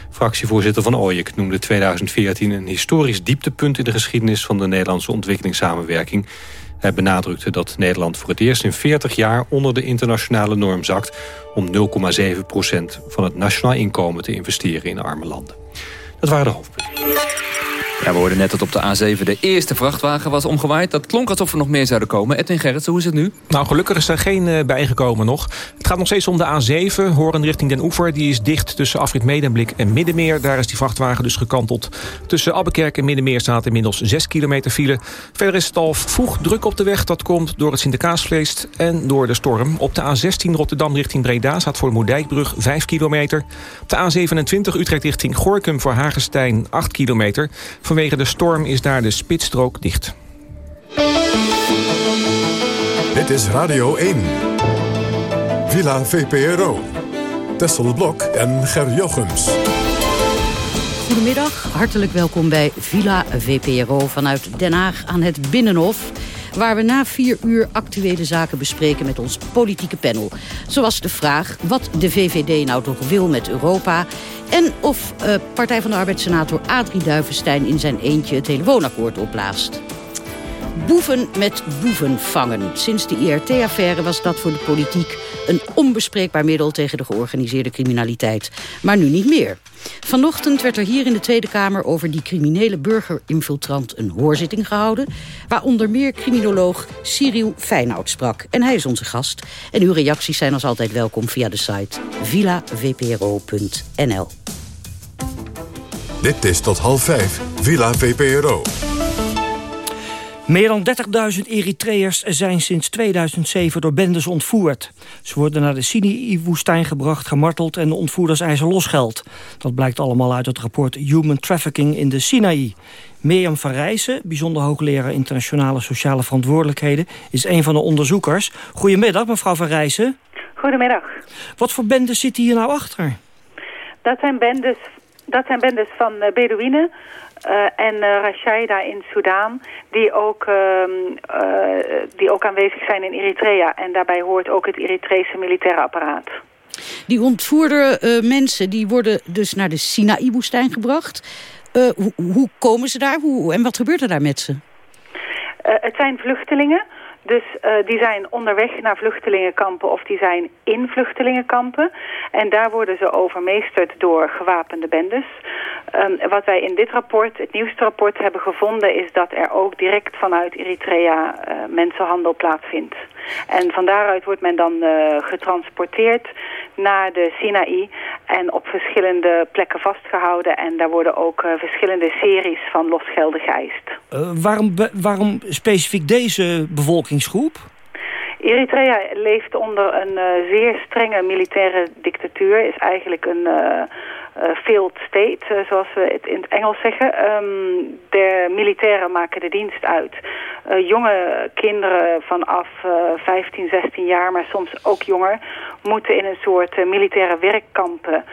Fractievoorzitter Van Ooyek noemde 2014 een historisch dieptepunt in de geschiedenis van de Nederlandse ontwikkelingssamenwerking. Hij benadrukte dat Nederland voor het eerst in 40 jaar onder de internationale norm zakt om 0,7% van het nationaal inkomen te investeren in arme landen. Dat waren de hoofdpunten. Ja, we hoorden net dat op de A7 de eerste vrachtwagen was omgewaaid. Dat klonk alsof er nog meer zouden komen. Edwin Gerritsen, hoe is het nu? Nou, gelukkig is er geen uh, bijgekomen nog. Het gaat nog steeds om de A7, horen richting Den Oever. Die is dicht tussen Afrit Medemblik en Middenmeer. Daar is die vrachtwagen dus gekanteld. Tussen Abbekerk en Middenmeer staat inmiddels 6 kilometer file. Verder is het al vroeg druk op de weg. Dat komt door het Sinterklaasvlees en door de storm. Op de A16 Rotterdam richting Breda staat voor Moerdijkbrug 5 kilometer. Op de A27 Utrecht richting Gorkum voor Hagestein 8 kilometer. Vanwege de storm is daar de spitsstrook dicht. Dit is Radio 1. Villa VPRO. Tessel Blok en Ger Jochems. Goedemiddag, hartelijk welkom bij Villa VPRO vanuit Den Haag aan het Binnenhof waar we na vier uur actuele zaken bespreken met ons politieke panel. Zoals de vraag wat de VVD nou toch wil met Europa... en of uh, Partij van de Arbeid-senator Adrie Duivenstein in zijn eentje het hele woonakkoord opblaast. Boeven met boeven vangen. Sinds de IRT-affaire was dat voor de politiek een onbespreekbaar middel tegen de georganiseerde criminaliteit. Maar nu niet meer. Vanochtend werd er hier in de Tweede Kamer over die criminele burgerinfiltrant een hoorzitting gehouden, waar onder meer criminoloog Cyril Feyenoord sprak. En hij is onze gast. En uw reacties zijn als altijd welkom via de site villavpro.nl. Dit is tot half vijf, Villa VPRO. Meer dan 30.000 Eritreërs zijn sinds 2007 door bendes ontvoerd. Ze worden naar de Sinai-woestijn gebracht, gemarteld... en de ontvoerders eisen losgeld. Dat blijkt allemaal uit het rapport Human Trafficking in de Sinaï. Mirjam van Rijssen, bijzonder hoogleraar internationale sociale verantwoordelijkheden... is een van de onderzoekers. Goedemiddag, mevrouw van Rijssen. Goedemiddag. Wat voor bendes zitten hier nou achter? Dat zijn bendes, dat zijn bendes van uh, Bedouinen uh, en uh, Rashaida in Soudaan, die ook, uh, die ook aanwezig zijn in Eritrea. En daarbij hoort ook het Eritrese militaire apparaat. Die ontvoerde mensen die worden dus naar de Sinaï-woestijn gebracht. Ho hoe komen ze daar hoe, en wat gebeurt er daar met ze? het zijn vluchtelingen. Dus uh, die zijn onderweg naar vluchtelingenkampen of die zijn in vluchtelingenkampen. En daar worden ze overmeesterd door gewapende bendes. Um, wat wij in dit rapport, het nieuwste rapport, hebben gevonden... is dat er ook direct vanuit Eritrea uh, mensenhandel plaatsvindt. En van daaruit wordt men dan uh, getransporteerd naar de Sinaï... en op verschillende plekken vastgehouden. En daar worden ook verschillende series van losgelden geëist. waarom, waarom specifiek deze bevolking? Eritrea leeft onder een uh, zeer strenge militaire dictatuur. Is eigenlijk een, uh, field state, uh, zoals we het in het Engels zeggen. Um, de militairen maken de dienst uit. Uh, jonge kinderen vanaf 15, 16 jaar, maar soms ook jonger... moeten in een soort militaire werkkampen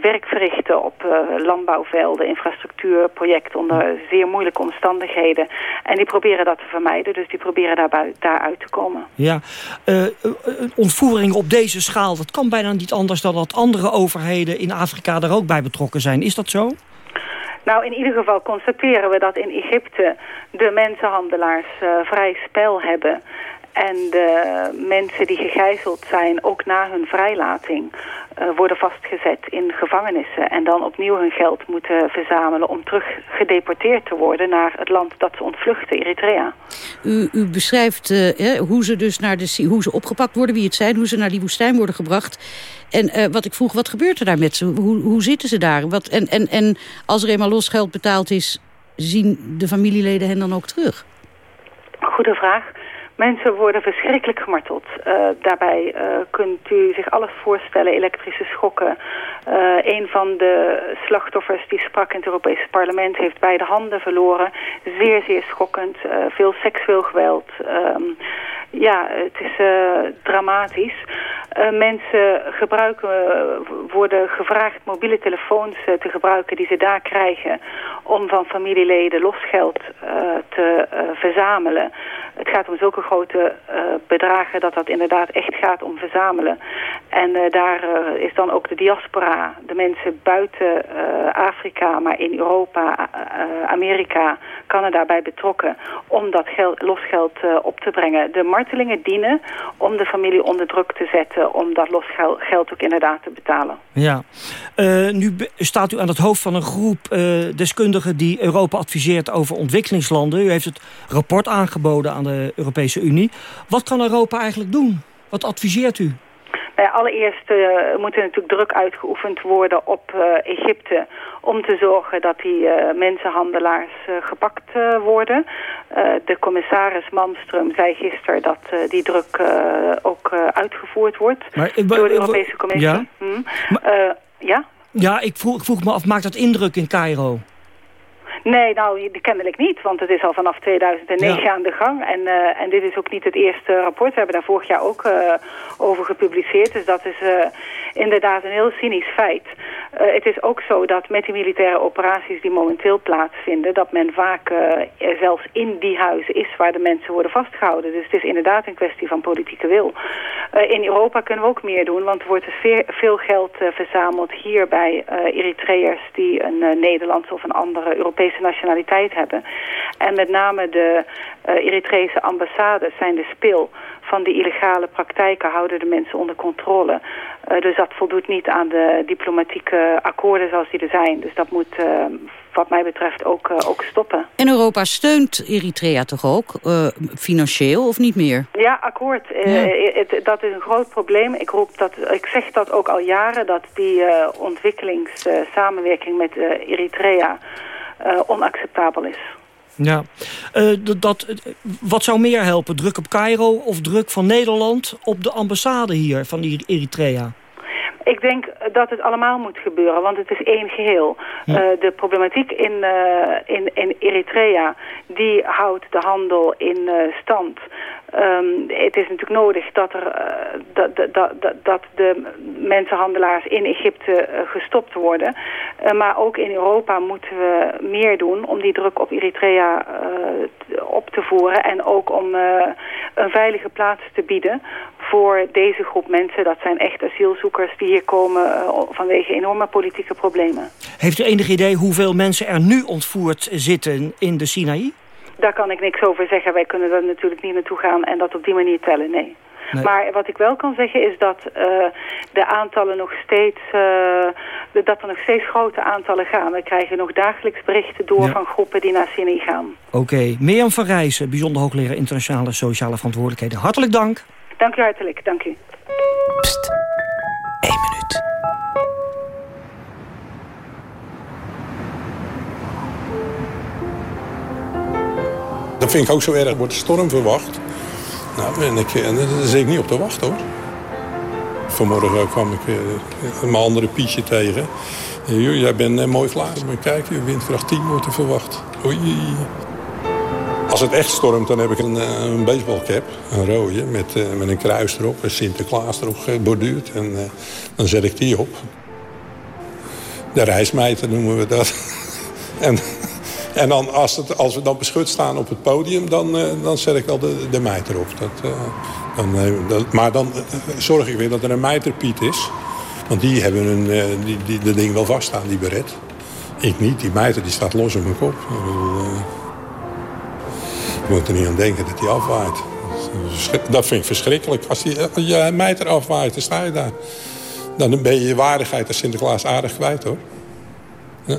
werk verrichten op uh, landbouwvelden, infrastructuurprojecten onder zeer moeilijke omstandigheden. En die proberen dat te vermijden, dus die proberen daarbij, daaruit te komen. Ja, uh, ontvoering op deze schaal, dat kan bijna niet anders dan dat andere overheden in Afrika er ook bij betrokken zijn. Is dat zo? Nou, in ieder geval constateren we dat in Egypte de mensenhandelaars vrij spel hebben. En de mensen die gegijzeld zijn, ook na hun vrijlating, uh, worden vastgezet in gevangenissen. En dan opnieuw hun geld moeten verzamelen om terug gedeporteerd te worden naar het land dat ze ontvluchten, Eritrea. U, u beschrijft uh, hoe ze dus naar de hoe ze opgepakt worden, wie het zijn, hoe ze naar die woestijn worden gebracht. En uh, wat ik vroeg, wat gebeurt er daar met ze? Hoe, hoe zitten ze daar? Wat, en, en, en als er eenmaal losgeld betaald is, zien de familieleden hen dan ook terug? Goede vraag. Mensen worden verschrikkelijk gemarteld. Uh, daarbij uh, kunt u zich alles voorstellen, elektrische schokken. Uh, een van de slachtoffers die sprak in het Europese parlement heeft beide handen verloren. Zeer, zeer schokkend. veel seksueel geweld. Um, ja, het is dramatisch. mensen gebruiken, worden gevraagd mobiele telefoons te gebruiken die ze daar krijgen om van familieleden losgeld te verzamelen. Het gaat om zulke grote uh, bedragen dat dat inderdaad echt gaat om verzamelen. En uh, daar uh, is dan ook de diaspora, de mensen buiten Afrika, maar in Europa, Amerika, Canada bij betrokken om dat geld, losgeld op te brengen. De martelingen dienen om de familie onder druk te zetten om dat losgeld ook inderdaad te betalen. Ja, nu staat u aan het hoofd van een groep deskundigen die Europa adviseert over ontwikkelingslanden. U heeft het rapport aangeboden aan de Europese Unie. Wat kan Europa eigenlijk doen? Wat adviseert u? Nou ja, allereerst uh, moet er natuurlijk druk uitgeoefend worden op uh, Egypte... om te zorgen dat die uh, mensenhandelaars gepakt worden. de commissaris Malmström zei gisteren dat die druk ook uitgevoerd wordt... Maar, door de Europese Commissie. Ja? Hm. Maar, ja? Ja, ik vroeg, ik vroeg me af, maakt dat indruk in Cairo? Nee, nou, kennelijk niet, want het is al vanaf 2009 ja. aan de gang. En, uh, en dit is ook niet het eerste rapport. We hebben daar vorig jaar ook uh, over gepubliceerd. Dus dat is uh, inderdaad een heel cynisch feit. het is ook zo dat met die militaire operaties die momenteel plaatsvinden... dat men vaak zelfs in die huizen is waar de mensen worden vastgehouden. Dus het is inderdaad een kwestie van politieke wil. in Europa kunnen we ook meer doen, want er wordt veel geld verzameld hier bij Eritreërs... die een Nederlandse of een andere Europese nationaliteit hebben. En met name de Eritrese ambassades zijn de spil van die illegale praktijken houden de mensen onder controle. Uh, dus dat voldoet niet aan de diplomatieke akkoorden zoals die er zijn. Dus dat moet uh, wat mij betreft ook, uh, ook stoppen. En Europa steunt Eritrea toch ook? financieel of niet meer? Ja, akkoord. Ja. Het, dat is een groot probleem. Ik, roep dat, ik zeg dat ook al jaren, dat die ontwikkelingssamenwerking met Eritrea onacceptabel is. Ja, uh, dat, wat zou meer helpen? Druk op Cairo of druk van Nederland op de ambassade hier van Eritrea? Ik denk dat het allemaal moet gebeuren, want het is één geheel. Ja. Uh, de problematiek in, uh, in, in Eritrea, die houdt de handel in uh, stand. Um, het is natuurlijk nodig dat, er, uh, dat, dat, dat, de mensenhandelaars in Egypte uh, gestopt worden. Uh, maar ook in Europa moeten we meer doen om die druk op Eritrea op te voeren. En ook om een veilige plaats te bieden voor deze groep mensen. Dat zijn echt asielzoekers die hier komen vanwege enorme politieke problemen. Heeft u enig idee hoeveel mensen er nu ontvoerd zitten in de Sinaï? Daar kan ik niks over zeggen. Wij kunnen er natuurlijk niet naartoe gaan en dat op die manier tellen, nee. nee. Maar wat ik wel kan zeggen is dat uh, de aantallen nog steeds, uh, dat er nog steeds grote aantallen gaan. We krijgen nog dagelijks berichten door ja. van groepen die naar Sinai gaan. Oké, okay. Mirjam van Rijssen, bijzonder hoogleraar internationale sociale verantwoordelijkheden. Hartelijk dank. Dank u hartelijk, dank u. Pst, één minuut. Vind ik ook zo erg. Er wordt een storm verwacht. Nou, en, ik, en daar zit ik niet op te wachten hoor. vanmorgen kwam ik uh, mijn andere Pietje tegen. Jij bent mooi klaar. Maar kijk, windkracht 10 wordt er verwacht. Als het echt stormt, dan heb ik een, een baseballcap. Een rode, met, met een kruis erop. En Sinterklaas erop geborduurd. En dan zet ik die op. De reismijter noemen we dat. en en dan, als, het, als we dan beschut staan op het podium, dan, uh, dan zet ik wel de, de op. Dat, uh, dan, dat, maar dan zorg ik weer dat er een mijterpiet is. Want die hebben een, die, die, de ding wel vaststaan, die beret. Ik niet, die mijter die staat los op mijn kop. Je moet er niet aan denken dat die afwaait. Dat vind ik verschrikkelijk. Als, die, je mijter afwaait, dan sta je daar. Dan ben je je waardigheid als Sinterklaas aardig kwijt, hoor. Ja.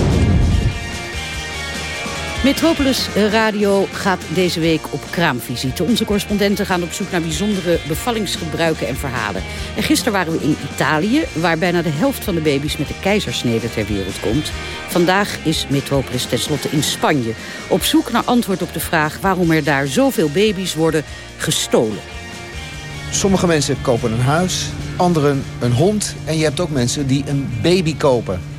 Radio gaat deze week op kraamvisite. Onze correspondenten gaan op zoek naar bijzondere bevallingsgebruiken en verhalen. En gisteren waren we in Italië, waar bijna de helft van de baby's met de keizersnede ter wereld komt. Vandaag is Metropolis tenslotte in Spanje. Op zoek naar antwoord op de vraag waarom er daar zoveel baby's worden gestolen. Sommige mensen kopen een huis, anderen een hond... en je hebt ook mensen die een baby kopen.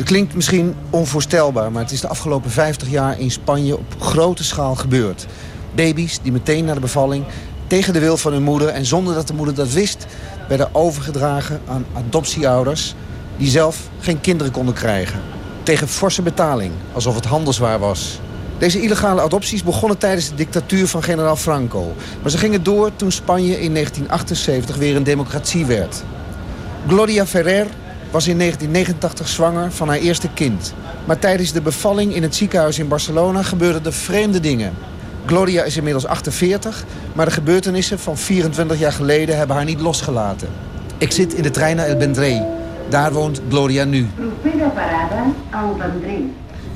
Dat klinkt misschien onvoorstelbaar, maar het is de afgelopen 50 jaar in Spanje op grote schaal gebeurd. Baby's die meteen na de bevalling tegen de wil van hun moeder en zonder dat de moeder dat wist, werden overgedragen aan adoptieouders die zelf geen kinderen konden krijgen. Tegen forse betaling, alsof het handelswaar was. Deze illegale adopties begonnen tijdens de dictatuur van generaal Franco. Maar ze gingen door toen Spanje in 1978 weer een democratie werd. Gloria Ferrer was in 1989 zwanger van haar eerste kind. Maar tijdens de bevalling in het ziekenhuis in Barcelona gebeurden er vreemde dingen. Gloria is inmiddels 48, maar de gebeurtenissen van 24 jaar geleden hebben haar niet losgelaten. Ik zit in de trein naar El Vendrell. Daar woont Gloria nu.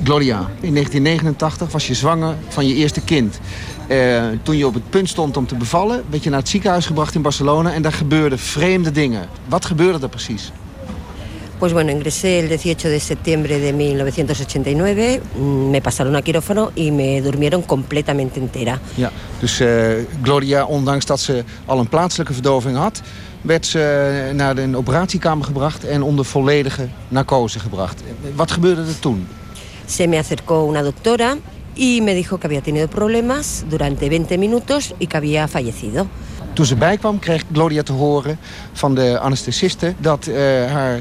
Gloria, in 1989 was je zwanger van je eerste kind. Uh, toen je op het punt stond om te bevallen, werd je naar het ziekenhuis gebracht in Barcelona... en daar gebeurden vreemde dingen. Wat gebeurde er precies? Pues bueno, ingresé el 18 de septiembre de 1989, mm, me pasaron a quirófano y me durmieron completamente entera. Ja, dus uh, Gloria, ondanks dat ze al een plaatselijke verdoving had... werd ze naar de operatiekamer gebracht en onder volledige narcose gebracht. Wat gebeurde er toen? Se me acercó una doctora y me dijo que había tenido problemas durante 20 minutos y que había fallecido. Toen ze bijkwam kreeg Gloria te horen van de anesthesiste... dat uh, haar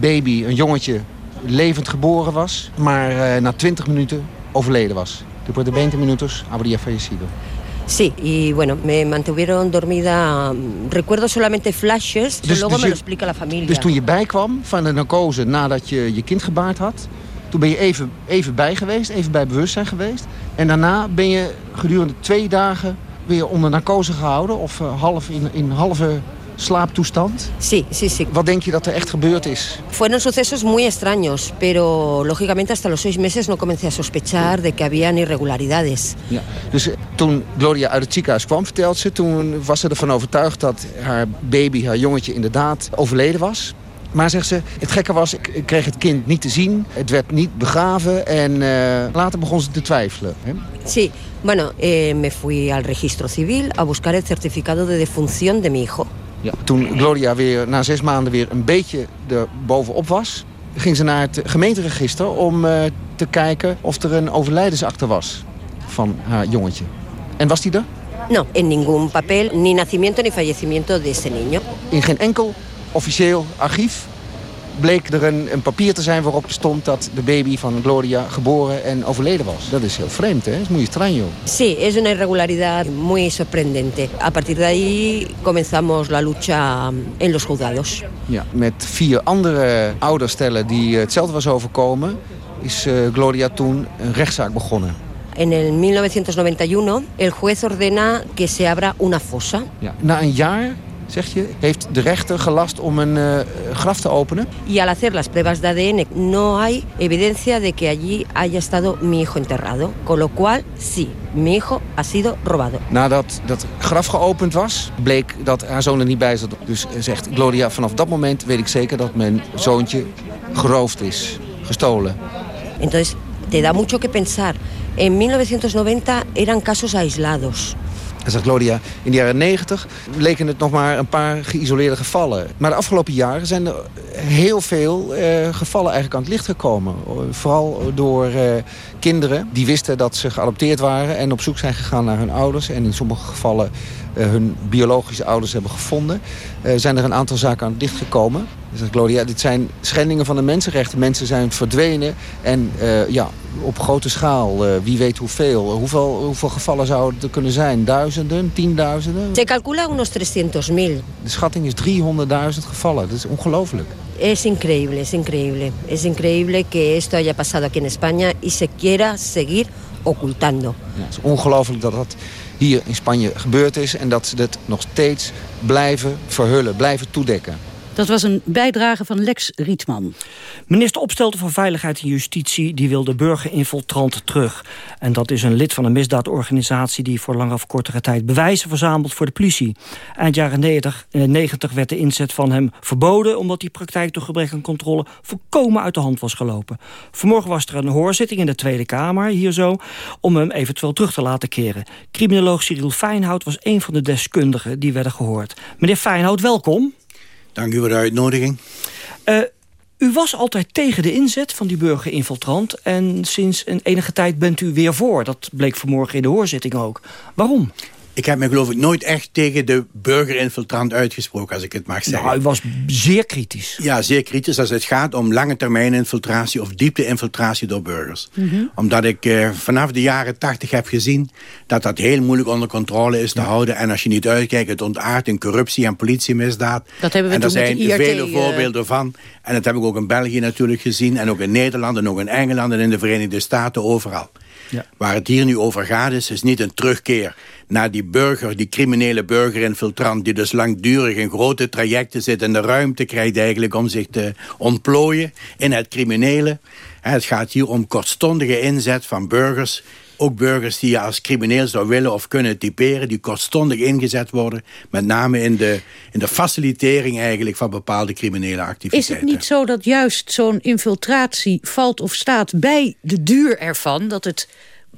baby, een jongetje, levend geboren was... maar uh, na 20 minuten overleden was. Después de 20 minutos habría fallecido. Sí, y bueno, me mantuvieron dormida. Recuerdo solamente flashes, dus, luego dus me lo explica la familia. Dus toen je bijkwam van de narcose nadat je je kind gebaard had... toen ben je even, even bij geweest, even bij bewustzijn geweest. En daarna ben je gedurende twee dagen weer onder narcose gehouden? Of uh, half in, in halve slaaptoestand? Sí, sí, sí. Wat denk je dat er echt gebeurd is? Fueron sucesos muy extraños, pero lógicamente hasta los seis meses no comencé a sospechar de que habían irregularidades. Ja, dus toen Gloria uit het ziekenhuis kwam, vertelt ze, toen was ze ervan overtuigd dat haar baby, haar jongetje, inderdaad overleden was. Maar zegt ze, het gekke was, ik kreeg het kind niet te zien. Het werd niet begraven en uh, later begon ze te twijfelen. Hè? Sí, bueno, eh, me fui al registro civil a buscar el certificado de defunción de mi hijo. Ja. Toen Gloria weer na zes maanden weer een beetje er bovenop was... ging ze naar het gemeenteregister om uh, te kijken of er een overlijdensakte was van haar jongetje. En was die er? No, en ningún papel, ni nacimiento ni fallecimiento de ese niño. In geen enkel officieel archief bleek er een, een, papier te zijn waarop stond dat de baby van Gloria geboren en overleden was. Dat is heel vreemd, hè? Dat is muy extraño. Sí, es una irregularidad muy sorprendente. A partir de ahí comenzamos la lucha en los juzgados. Ja, met vier andere ouderstellen die hetzelfde was overkomen... is uh, Gloria toen een rechtszaak begonnen. En el 1991 el juez ordena que se abra una fosa. Ja, na een jaar zeg je, heeft de rechter gelast om een uh, graf te openen? Y al hacer las pruebas de ADN no hay evidencia de que allí haya estado mi hijo enterrado. Con lo cual, sí, mi hijo ha sido robado. Nadat dat graf geopend was, bleek dat haar zoon er niet bij zat. Dus zegt Gloria, vanaf dat moment weet ik zeker dat mijn zoontje geroofd is, gestolen. Entonces, te da mucho que pensar. En 1990 eran casos aislados. Zegt Gloria, in de jaren 90 leken het nog maar een paar geïsoleerde gevallen. Maar de afgelopen jaren zijn er heel veel uh, gevallen eigenlijk aan het licht gekomen. Vooral door uh, kinderen die wisten dat ze geadopteerd waren... en op zoek zijn gegaan naar hun ouders. En in sommige gevallen uh, hun biologische ouders hebben gevonden. zijn er een aantal zaken aan het licht gekomen. Zegt Gloria, dit zijn schendingen van de mensenrechten. Mensen zijn verdwenen en uh, ja, op grote schaal. Uh, wie weet hoeveel. Hoeveel, hoeveel gevallen zouden er kunnen zijn? Duizenden? Tienduizenden? Se calcula unos 300.000. De schatting is 300.000 gevallen. Dat is ongelooflijk. Es increíble, es increíble. Es increíble que esto haya pasado aquí en España y se quiera seguir ocultando. Ja, het is ongelooflijk dat dat hier in Spanje gebeurd is... en dat ze dit nog steeds blijven verhullen, blijven toedekken. Dat was een bijdrage van Lex Rietman. Minister Opstelten van Veiligheid en Justitie... die wil de burgerinfiltrant terug. En dat is een lid van een misdaadorganisatie... die voor lange of kortere tijd bewijzen verzamelt voor de politie. Eind jaren 90, eh, werd de inzet van hem verboden... omdat die praktijk door gebrek aan controle volkomen uit de hand was gelopen. Vanmorgen was er een hoorzitting in de Tweede Kamer, hier zo... om hem eventueel terug te laten keren. Criminoloog Cyril Feinhout was een van de deskundigen die werden gehoord. Meneer Feinhout, welkom. Dank u voor de uitnodiging. Uh, u was altijd tegen de inzet van die burgerinfiltrant... en sinds een enige tijd bent u weer voor. Dat bleek vanmorgen in de hoorzitting ook. Waarom? Ik heb me geloof ik nooit echt tegen de burgerinfiltrant uitgesproken, als ik het mag zeggen. Nou, u was zeer kritisch. Ja, zeer kritisch als het gaat om lange termijn infiltratie of diepte-infiltratie door burgers. Mhm. Omdat ik eh, vanaf de jaren tachtig heb gezien dat dat heel moeilijk onder controle is te houden. En als je niet uitkijkt, het ontaart in corruptie en politiemisdaad. Dat hebben we en daar zijn IRT, vele uh... voorbeelden van. En dat heb ik ook in België natuurlijk gezien. En ook in Nederland en ook in Engeland en in de Verenigde Staten, overal. Ja. Waar het hier nu over gaat is, is niet een terugkeer naar die burger, die criminele burgerinfiltrant... die dus langdurig in grote trajecten zit en de ruimte krijgt eigenlijk om zich te ontplooien in het criminele. Het gaat hier om kortstondige inzet van burgers ook burgers die je als crimineel zou willen of kunnen typeren... die kortstondig ingezet worden. Met name in de, in de facilitering eigenlijk van bepaalde criminele activiteiten. Is het niet zo dat juist zo'n infiltratie valt of staat bij de duur ervan... dat het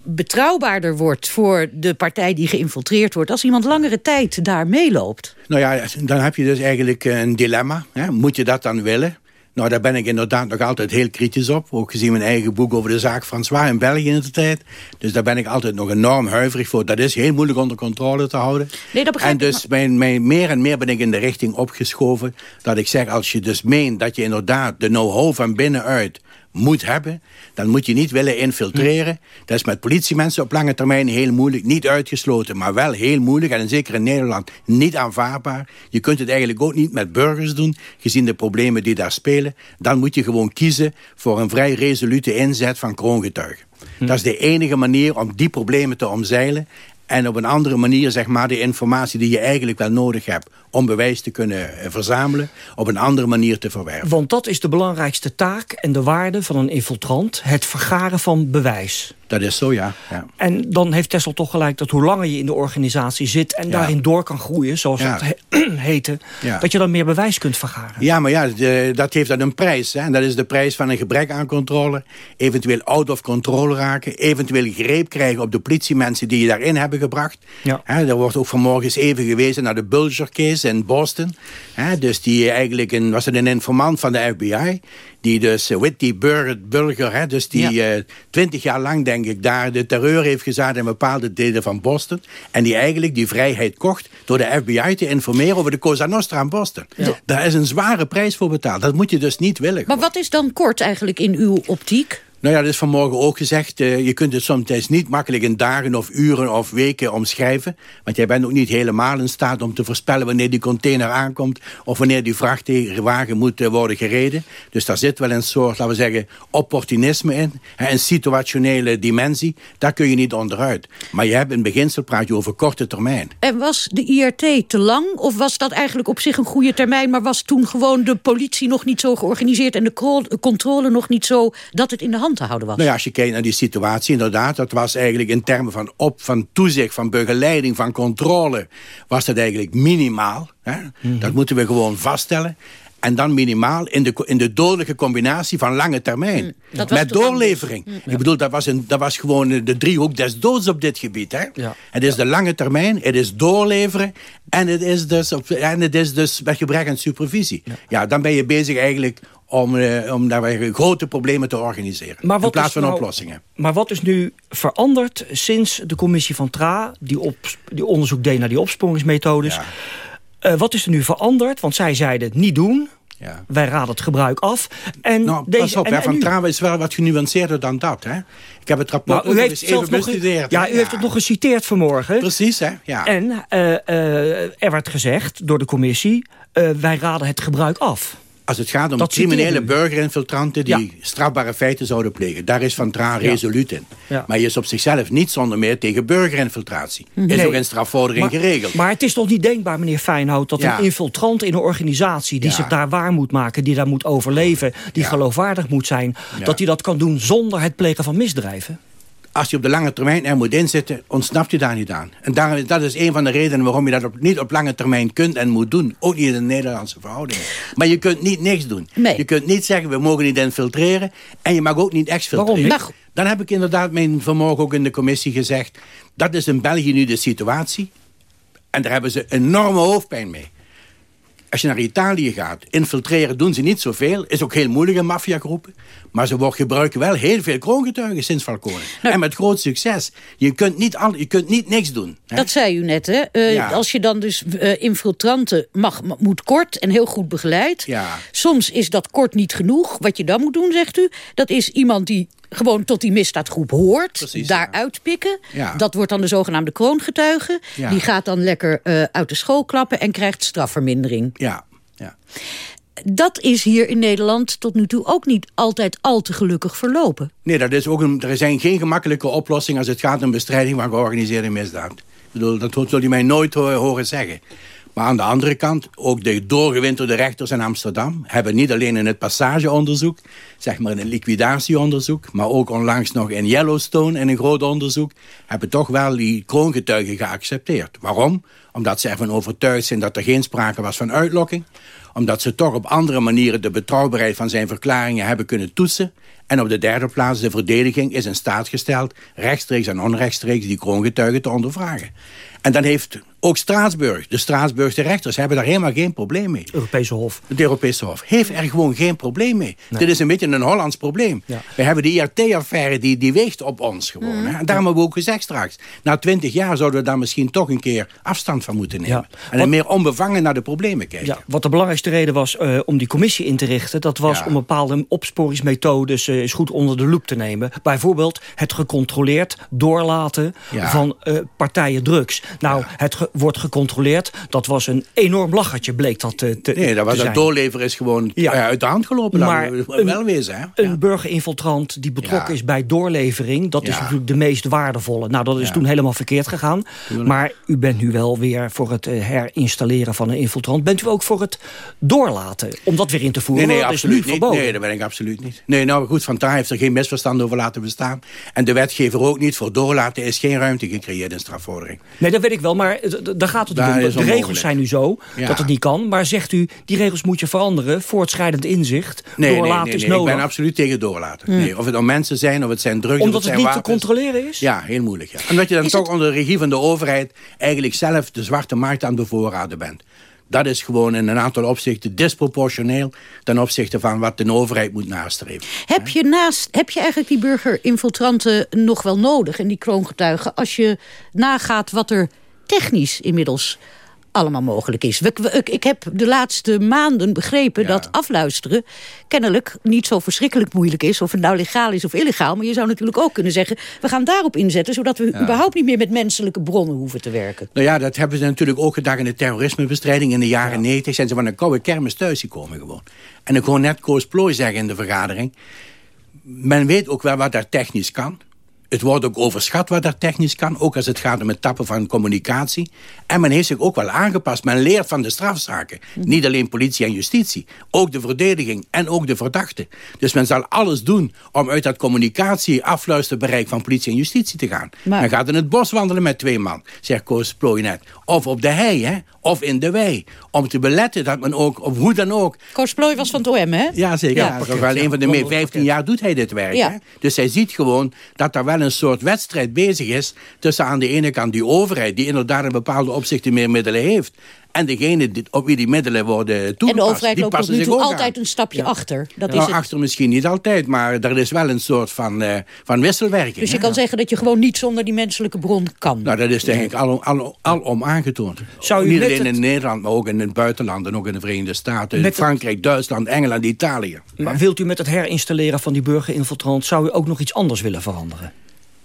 betrouwbaarder wordt voor de partij die geïnfiltreerd wordt... als iemand langere tijd daar meeloopt? Nou ja, dan heb je dus eigenlijk een dilemma. Hè? Moet je dat dan willen? Nou, daar ben ik inderdaad nog altijd heel kritisch op. Ook gezien mijn eigen boek over de zaak François in België in de tijd. Dus daar ben ik altijd nog enorm huiverig voor. Dat is heel moeilijk onder controle te houden. Nee, dat begrijp en dus mijn, mijn, meer en meer ben ik in de richting opgeschoven... dat ik zeg, als je dus meent dat je inderdaad de know-how van binnenuit moet hebben... dan moet je niet willen infiltreren. Hm. Dat is met politiemensen op lange termijn heel moeilijk. Niet uitgesloten, maar wel heel moeilijk. En zeker in Nederland niet aanvaardbaar. Je kunt het eigenlijk ook niet met burgers doen... gezien de problemen die daar spelen. Dan moet je gewoon kiezen voor een vrij resolute inzet van kroongetuigen. Hm. Dat is de enige manier om die problemen te omzeilen en op een andere manier zeg maar, de informatie die je eigenlijk wel nodig hebt... om bewijs te kunnen eh, verzamelen, op een andere manier te verwerven. Want dat is de belangrijkste taak en de waarde van een infiltrant. Het vergaren van bewijs. Dat is zo, ja. ja. En dan heeft Tessel toch gelijk dat hoe langer je in de organisatie zit... en daarin door kan groeien, zoals ja. dat he heette... dat je dan meer bewijs kunt vergaren. Ja, maar ja, de, dat heeft dan een prijs. Hè? En dat is de prijs van een gebrek aan controle. Eventueel out of control raken. Eventueel greep krijgen op de politiemensen die je daarin hebben gebracht. Ja. Hè, er wordt ook vanmorgen eens even gewezen naar de Bulger case in Boston. Hè, dus die eigenlijk een, was het een informant van de FBI die dus, uh, Whitty Burger, hè, dus die eh, twintig jaar lang denk ik daar de terreur heeft gezet in bepaalde delen van Boston. En die eigenlijk die vrijheid kocht door de FBI te informeren over de Cosa Nostra in Boston. Daar is een zware prijs voor betaald. Dat moet je dus niet willen. Maar wat is dan kort eigenlijk in uw optiek? Nou ja, dat is vanmorgen ook gezegd. Uh, je kunt het soms niet makkelijk in dagen of uren of weken omschrijven. Want jij bent ook niet helemaal in staat om te voorspellen... wanneer die container aankomt... of wanneer die vrachtwagen moet uh, worden gereden. Dus daar zit wel een soort, laten we zeggen, opportunisme in. Een situationele dimensie. Daar kun je niet onderuit. Maar je hebt in beginsel praat je over korte termijn. En was de IRT te lang? Of was dat eigenlijk op zich een goede termijn... maar was toen gewoon de politie nog niet zo georganiseerd... en de controle nog niet zo dat het in de hand te houden was? Nou ja, als je kijkt naar die situatie, inderdaad... dat was eigenlijk in termen van, op, van toezicht, van begeleiding, van controle... was dat eigenlijk minimaal. Hè? Mhm. Dat moeten we gewoon vaststellen. En dan minimaal in de, in de dodelijke combinatie van lange termijn. Mm, met doorlevering. Mm. Ik bedoel, dat was, een, dat was gewoon de driehoek des doods op dit gebied. Hè? Ja. Het is de lange termijn, het is doorleveren... en het is dus, op, en het is dus met gebrek aan supervisie. Ja. dan ben je bezig eigenlijk om, eh, om daar grote problemen te organiseren. In plaats van nou, oplossingen. Maar wat is nu veranderd sinds de commissie van TRA... die, op, die onderzoek deed naar die opsporingsmethodes... Ja. Uh, wat is er nu veranderd? Want zij zeiden niet doen. Ja. Wij raden het gebruik af. En nou, deze, pas op, en, van Trava is wel wat genuanceerder dan dat. Hè? Ik heb het rapport nou, u heeft even bestudeerd. Ja, u heeft het nog geciteerd vanmorgen. Precies, hè? Ja. En uh, uh, er werd gezegd door de commissie... wij raden het gebruik af. Als het gaat om criminele burgerinfiltranten die strafbare feiten zouden plegen. Daar is Van Traan resoluut in. Maar je is op zichzelf niet zonder meer tegen burgerinfiltratie. Is ook in strafvordering geregeld. Maar het is toch niet denkbaar, meneer Feinhout... dat een infiltrant in een organisatie die zich daar waar moet maken... die daar moet overleven, die geloofwaardig moet zijn... dat hij dat kan doen zonder het plegen van misdrijven? Als je op de lange termijn er moet inzitten, ontsnapt je daar niet aan. En daar, dat is een van de redenen waarom je dat op, niet op lange termijn kunt en moet doen. Ook niet in de Nederlandse verhoudingen. Maar je kunt niet niks doen. Je kunt niet zeggen, we mogen niet infiltreren. En je mag ook niet exfiltreren. Waarom niet? Dan heb ik inderdaad mijn vanmorgen ook in de commissie gezegd... dat is in België nu de situatie. En daar hebben ze enorme hoofdpijn mee. Als je naar Italië gaat, infiltreren doen ze niet zoveel. Is ook heel moeilijk in maffiagroepen. Maar ze gebruiken wel heel veel kroongetuigen sinds Falcone. Nou, en met groot succes. Je kunt niet, al, je kunt niet niks doen. Hè? Dat zei u net, hè? Uh, Als je dan dus uh, infiltranten mag, moet kort en heel goed begeleid. Ja. Soms is dat kort niet genoeg. Wat je dan moet doen, zegt u, dat is iemand die gewoon tot die misdaadgroep hoort. Precies, daar ja. uitpikken. Ja. Dat wordt dan de zogenaamde kroongetuige. Ja. Die gaat dan lekker uh, uit de school klappen en krijgt strafvermindering. Ja, ja dat is hier in Nederland tot nu toe ook niet altijd al te gelukkig verlopen. Nee, dat is ook een, er zijn geen gemakkelijke oplossingen... als het gaat om bestrijding van georganiseerde misdaad. Ik bedoel, dat zul je mij nooit horen zeggen. Maar aan de andere kant, ook de doorgewinterde rechters in Amsterdam... hebben niet alleen in het passageonderzoek, zeg maar in het liquidatieonderzoek... maar ook onlangs nog in Yellowstone in een groot onderzoek... hebben toch wel die kroongetuigen geaccepteerd. Waarom? Omdat ze ervan overtuigd zijn dat er geen sprake was van uitlokking omdat ze toch op andere manieren de betrouwbaarheid van zijn verklaringen hebben kunnen toetsen. En op de derde plaats, de verdediging is in staat gesteld... rechtstreeks en onrechtstreeks die kroongetuigen te ondervragen. En dan heeft ook Straatsburg, de Straatsburgse rechters hebben daar helemaal geen probleem mee. Het Europese Hof. Het Europese Hof heeft er gewoon geen probleem mee. Dit is een beetje een Hollands probleem. We hebben de IRT-affaire, die, die weegt op ons gewoon. Mm. Hè? En daarom hebben we ook gezegd straks... na twintig jaar zouden we daar misschien toch een keer afstand van moeten nemen. En wat, meer onbevangen naar de problemen kijken. Wat de belangrijkste reden was uh, om die commissie in te richten... dat was om bepaalde opsporingsmethodes uh, eens goed onder de loep te nemen. Bijvoorbeeld het gecontroleerd doorlaten van uh, partijen drugs. Nou, het wordt gecontroleerd. Dat was een enorm lachertje, bleek dat te, te Nee, dat was het doorlever is gewoon ja. uit de hand gelopen. Maar een, wel wezen, hè? een burgerinfiltrant die betrokken is bij doorlevering... dat is natuurlijk de meest waardevolle. Nou, dat is toen helemaal verkeerd gegaan. Maar u bent nu wel weer voor het eh, herinstalleren van een infiltrant. Bent u ook voor het doorlaten, om dat weer in te voeren? Nee, nee, absoluut niet. Nee, dat ben ik absoluut niet. Nee, nou goed, Van Taar heeft er geen misverstand over laten bestaan. En de wetgever ook niet. Voor doorlaten is geen ruimte gecreëerd in strafvordering. Nee, dat weet ik wel, maar daar gaat het om. De regels zijn nu zo dat het niet kan. Maar zegt u, die regels moet je veranderen. Voortschrijdend inzicht. Nee, doorlaten nee, nee, is nodig. Ik ben absoluut tegen doorlaten. Hmm. Nee, of het om mensen zijn, of het zijn drugs, Omdat of het, het niet te controleren is? Ja, heel moeilijk. Ja. Omdat je dan toch onder de regie van de overheid... eigenlijk zelf de zwarte markt aan het bevoorraden bent. Dat is gewoon in een aantal opzichten disproportioneel... ten opzichte van wat de overheid moet nastreven. Heb je, naast, heb je eigenlijk die burgerinfiltranten nog wel nodig... en die kroongetuigen, als je nagaat wat er technisch inmiddels allemaal mogelijk is. We, we- ik, ik heb de laatste maanden begrepen dat afluisteren... kennelijk niet zo verschrikkelijk moeilijk is... of het nou legaal is of illegaal. Maar je zou natuurlijk ook kunnen zeggen... we gaan daarop inzetten... zodat we überhaupt niet meer met menselijke bronnen hoeven te werken. Nou ja, dat hebben ze natuurlijk ook gedaan in de terrorismebestrijding. In de jaren 90 zijn ze van een koude kermis thuisgekomen gewoon. En ik hoor net Koos Plooi zeggen in de vergadering... men weet ook wel wat daar technisch kan. Het wordt ook overschat wat daar technisch kan. Ook als het gaat om het tappen van communicatie. En men heeft zich ook wel aangepast. Men leert van de strafzaken. Niet alleen politie en justitie. Ook de verdediging en ook de verdachte. Dus men zal alles doen om uit dat communicatie afluisterbereik van politie en justitie te gaan. Men gaat in het bos wandelen met twee man, zegt Koos Plooi net. Of op de hei, hè? of in de wei. Om te beletten dat men ook, of hoe dan ook... Koos Plooi was van het OM, hè? Ja, zeker. Ja. Wel een van de meer 15 jaar doet hij dit werk. Ja. Hè? Dus hij ziet gewoon dat er wel een soort wedstrijd bezig is... tussen aan de ene kant die overheid... die inderdaad in bepaalde opzichten meer middelen heeft... en degene die, op wie die middelen worden toegepast. En de overheid die loopt tot nu toe altijd aan. een stapje achter. Dat nou, is het. achter misschien niet altijd, maar er is wel een soort van, eh, van wisselwerking. Dus je hè? kan zeggen dat je gewoon niet zonder die menselijke bron kan. Nou, dat is denk ik al, al, alom aangetoond. Zou u Niet alleen het- in Nederland, maar ook in het buitenland... en ook in de Verenigde Staten, Met het- Frankrijk, Duitsland, Engeland, Italië. Maar wilt u met het herinstalleren van die burgerinfiltrant... zou u ook nog iets anders willen veranderen?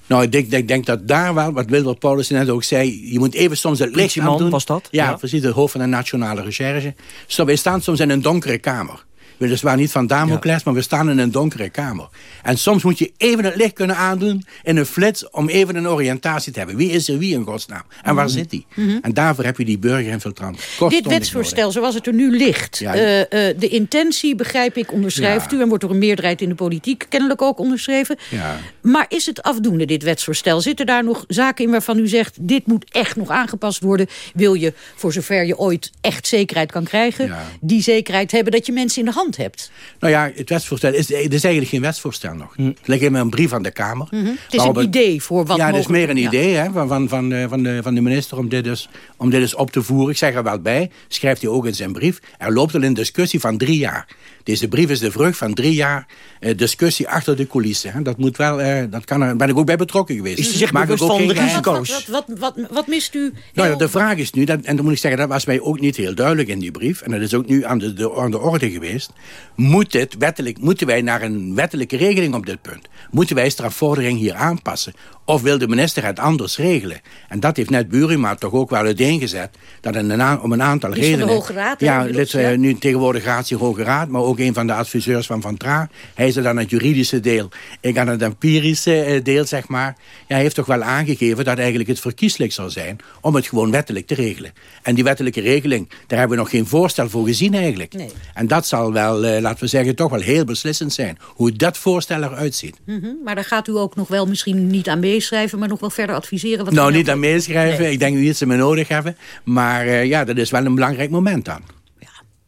Nou, ik denk, denk dat daar wel, wat Wilbert Paulus net ook zei... je moet even soms het licht aan doen. was dat? Ja, Ja. precies, het hoofd van de Nationale Recherche. Zo, wij staan soms in een donkere kamer. Weliswaar niet van Damocles, maar we staan in een donkere kamer. En soms moet je even het licht kunnen aandoen in een flits... om even een oriëntatie te hebben. Wie is er wie in godsnaam? En waar Mhm. zit die? Mhm. En daarvoor heb je die burgerinfiltrant. Dit wetsvoorstel, zoals het er nu ligt... Ja. eh, eh, de intentie, begrijp ik, onderschrijft u... en wordt door een meerderheid in de politiek kennelijk ook onderschreven. Ja. Maar is het afdoende, dit wetsvoorstel? Zitten daar nog zaken in waarvan u zegt... dit moet echt nog aangepast worden? Wil je, voor zover je ooit echt zekerheid kan krijgen... die zekerheid hebben dat je mensen in de hand hebt? Nou ja, het wetsvoorstel is, is eigenlijk geen wetsvoorstel nog. Het ligt in een brief aan de Kamer. Mhm. Het is een idee voor wat Ja, het is meer een ja. idee hè, van, van, van, eh, van, de, van de minister om dit, dus, om dit dus op te voeren. Ik zeg er wel bij, schrijft hij ook in zijn brief. Er loopt al een discussie van drie jaar. Deze brief is de vrucht van drie jaar eh, discussie achter de coulissen. Hè. Dat, moet wel, eh, dat kan er, ben ik ook bij betrokken geweest. Is hij zich bewust ook van geen de geheim. risico's? Wat, wat, wat, wat mist u? Nou ja, de vraag is nu, dat, en dan moet ik zeggen, dat was mij ook niet heel duidelijk in die brief. En dat is ook nu aan de, de, aan de orde geweest. Moet dit wettelijk, moeten wij naar een wettelijke regeling op dit punt? Moeten wij strafvordering hier aanpassen? Of wil de minister het anders regelen? En dat heeft net Burima toch ook wel uiteengezet. Dat een, om een aantal Die is van de redenen... Hoge Raad, Ja, lid, eh, ja. nu tegenwoordig raadsheer Hoge Raad, maar ook een van de adviseurs van Van Tra. Hij is er dan het juridische deel. Ik aan het empirische eh, deel, zeg maar. Ja, hij heeft toch wel aangegeven dat eigenlijk het verkieslijk zou zijn om het gewoon wettelijk te regelen. En die wettelijke regeling, daar hebben we nog geen voorstel voor gezien eigenlijk. Nee. En dat zal wel, eh, laten we zeggen, toch wel heel beslissend zijn. Hoe dat voorstel eruit ziet. Mhm, Maar daar gaat u ook nog wel misschien niet aan meeschrijven... maar nog wel verder adviseren? Wat nou, niet aan meeschrijven. Ik denk niet dat ze me nodig hebben. Maar eh, ja, dat is wel een belangrijk moment dan.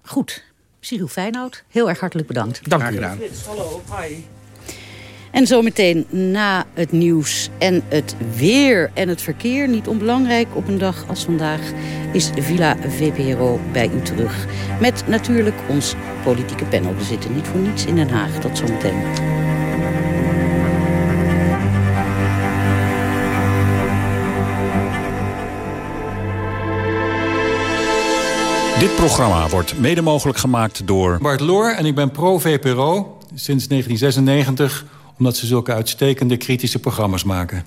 Goed. Cyril Feyenoord, heel erg hartelijk bedankt. Dank u gedaan. Hallo, hi. En zometeen na het nieuws en het weer en het verkeer... niet onbelangrijk op een dag als vandaag... is Villa VPRO bij u terug. Met natuurlijk ons politieke panel. We zitten niet voor niets in Den Haag. Tot zometeen. Dit programma wordt mede mogelijk gemaakt door... Bart Loor en ik ben pro-VPRO sinds 1996... omdat ze zulke uitstekende kritische programma's maken.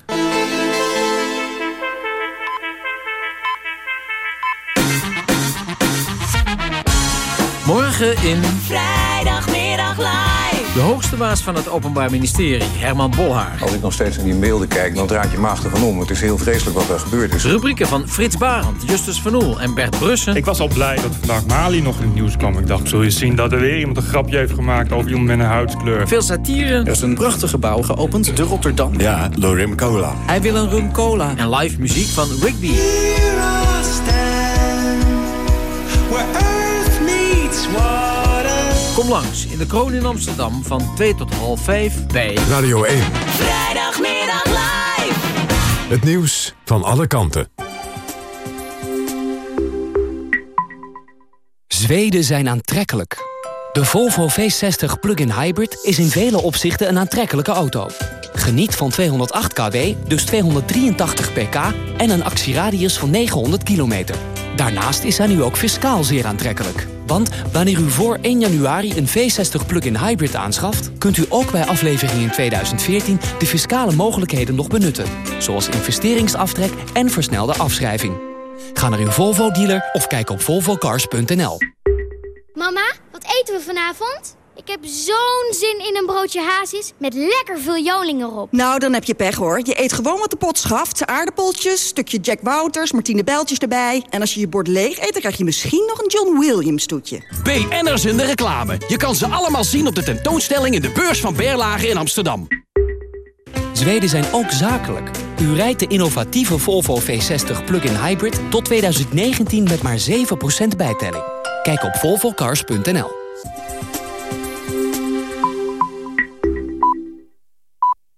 Morgen in Vrijdagmiddag live. De hoogste baas van het Openbaar Ministerie, Herman Bolhaar. Als ik nog steeds naar die beelden kijk, dan draait je maag ervan om. Het is heel vreselijk wat er gebeurd is. Rubrieken van Frits Barend, Justus Van Oel en Bert Brussen. Ik was al blij dat vandaag Mali nog in het nieuws kwam. Ik dacht, zul je zien dat er weer iemand een grapje heeft gemaakt over iemand met een huidskleur. Veel satire. Er is een prachtig gebouw geopend, de Rotterdam. Ja, Lorim Cola. Hij wil een rum cola. En live muziek van Rigby. Kom langs in de Kroon in Amsterdam van 2 tot half 5 bij Radio 1. Vrijdagmiddag live. Het nieuws van alle kanten. Zweden zijn aantrekkelijk. De Volvo V60 Plug-in Hybrid is in vele opzichten een aantrekkelijke auto. Geniet van 208 kW, dus 283 pk en een actieradius van 900 kilometer. Daarnaast is hij nu ook fiscaal zeer aantrekkelijk. Want wanneer u voor 1 januari een V60 plug-in hybrid aanschaft... kunt u ook bij aflevering in 2014 de fiscale mogelijkheden nog benutten. Zoals investeringsaftrek en versnelde afschrijving. Ga naar uw Volvo-dealer of kijk op volvocars.nl. Mama, wat eten we vanavond? Ik heb zo'n zin in een broodje hazes met lekker veel joling erop. Nou, dan heb je pech hoor. Je eet gewoon wat de pot schaft. Aardappeltjes, stukje Jack Wouters, Martine Bijltjes erbij. En als je je bord leeg eet, dan krijg je misschien nog een John Williams toetje. BN'ers in de reclame. Je kan ze allemaal zien op de tentoonstelling in de beurs van Berlage in Amsterdam. Zweden zijn ook zakelijk. U rijdt de innovatieve Volvo V60 plug-in hybrid tot 2019 met maar 7% bijtelling. Kijk op volvocars.nl.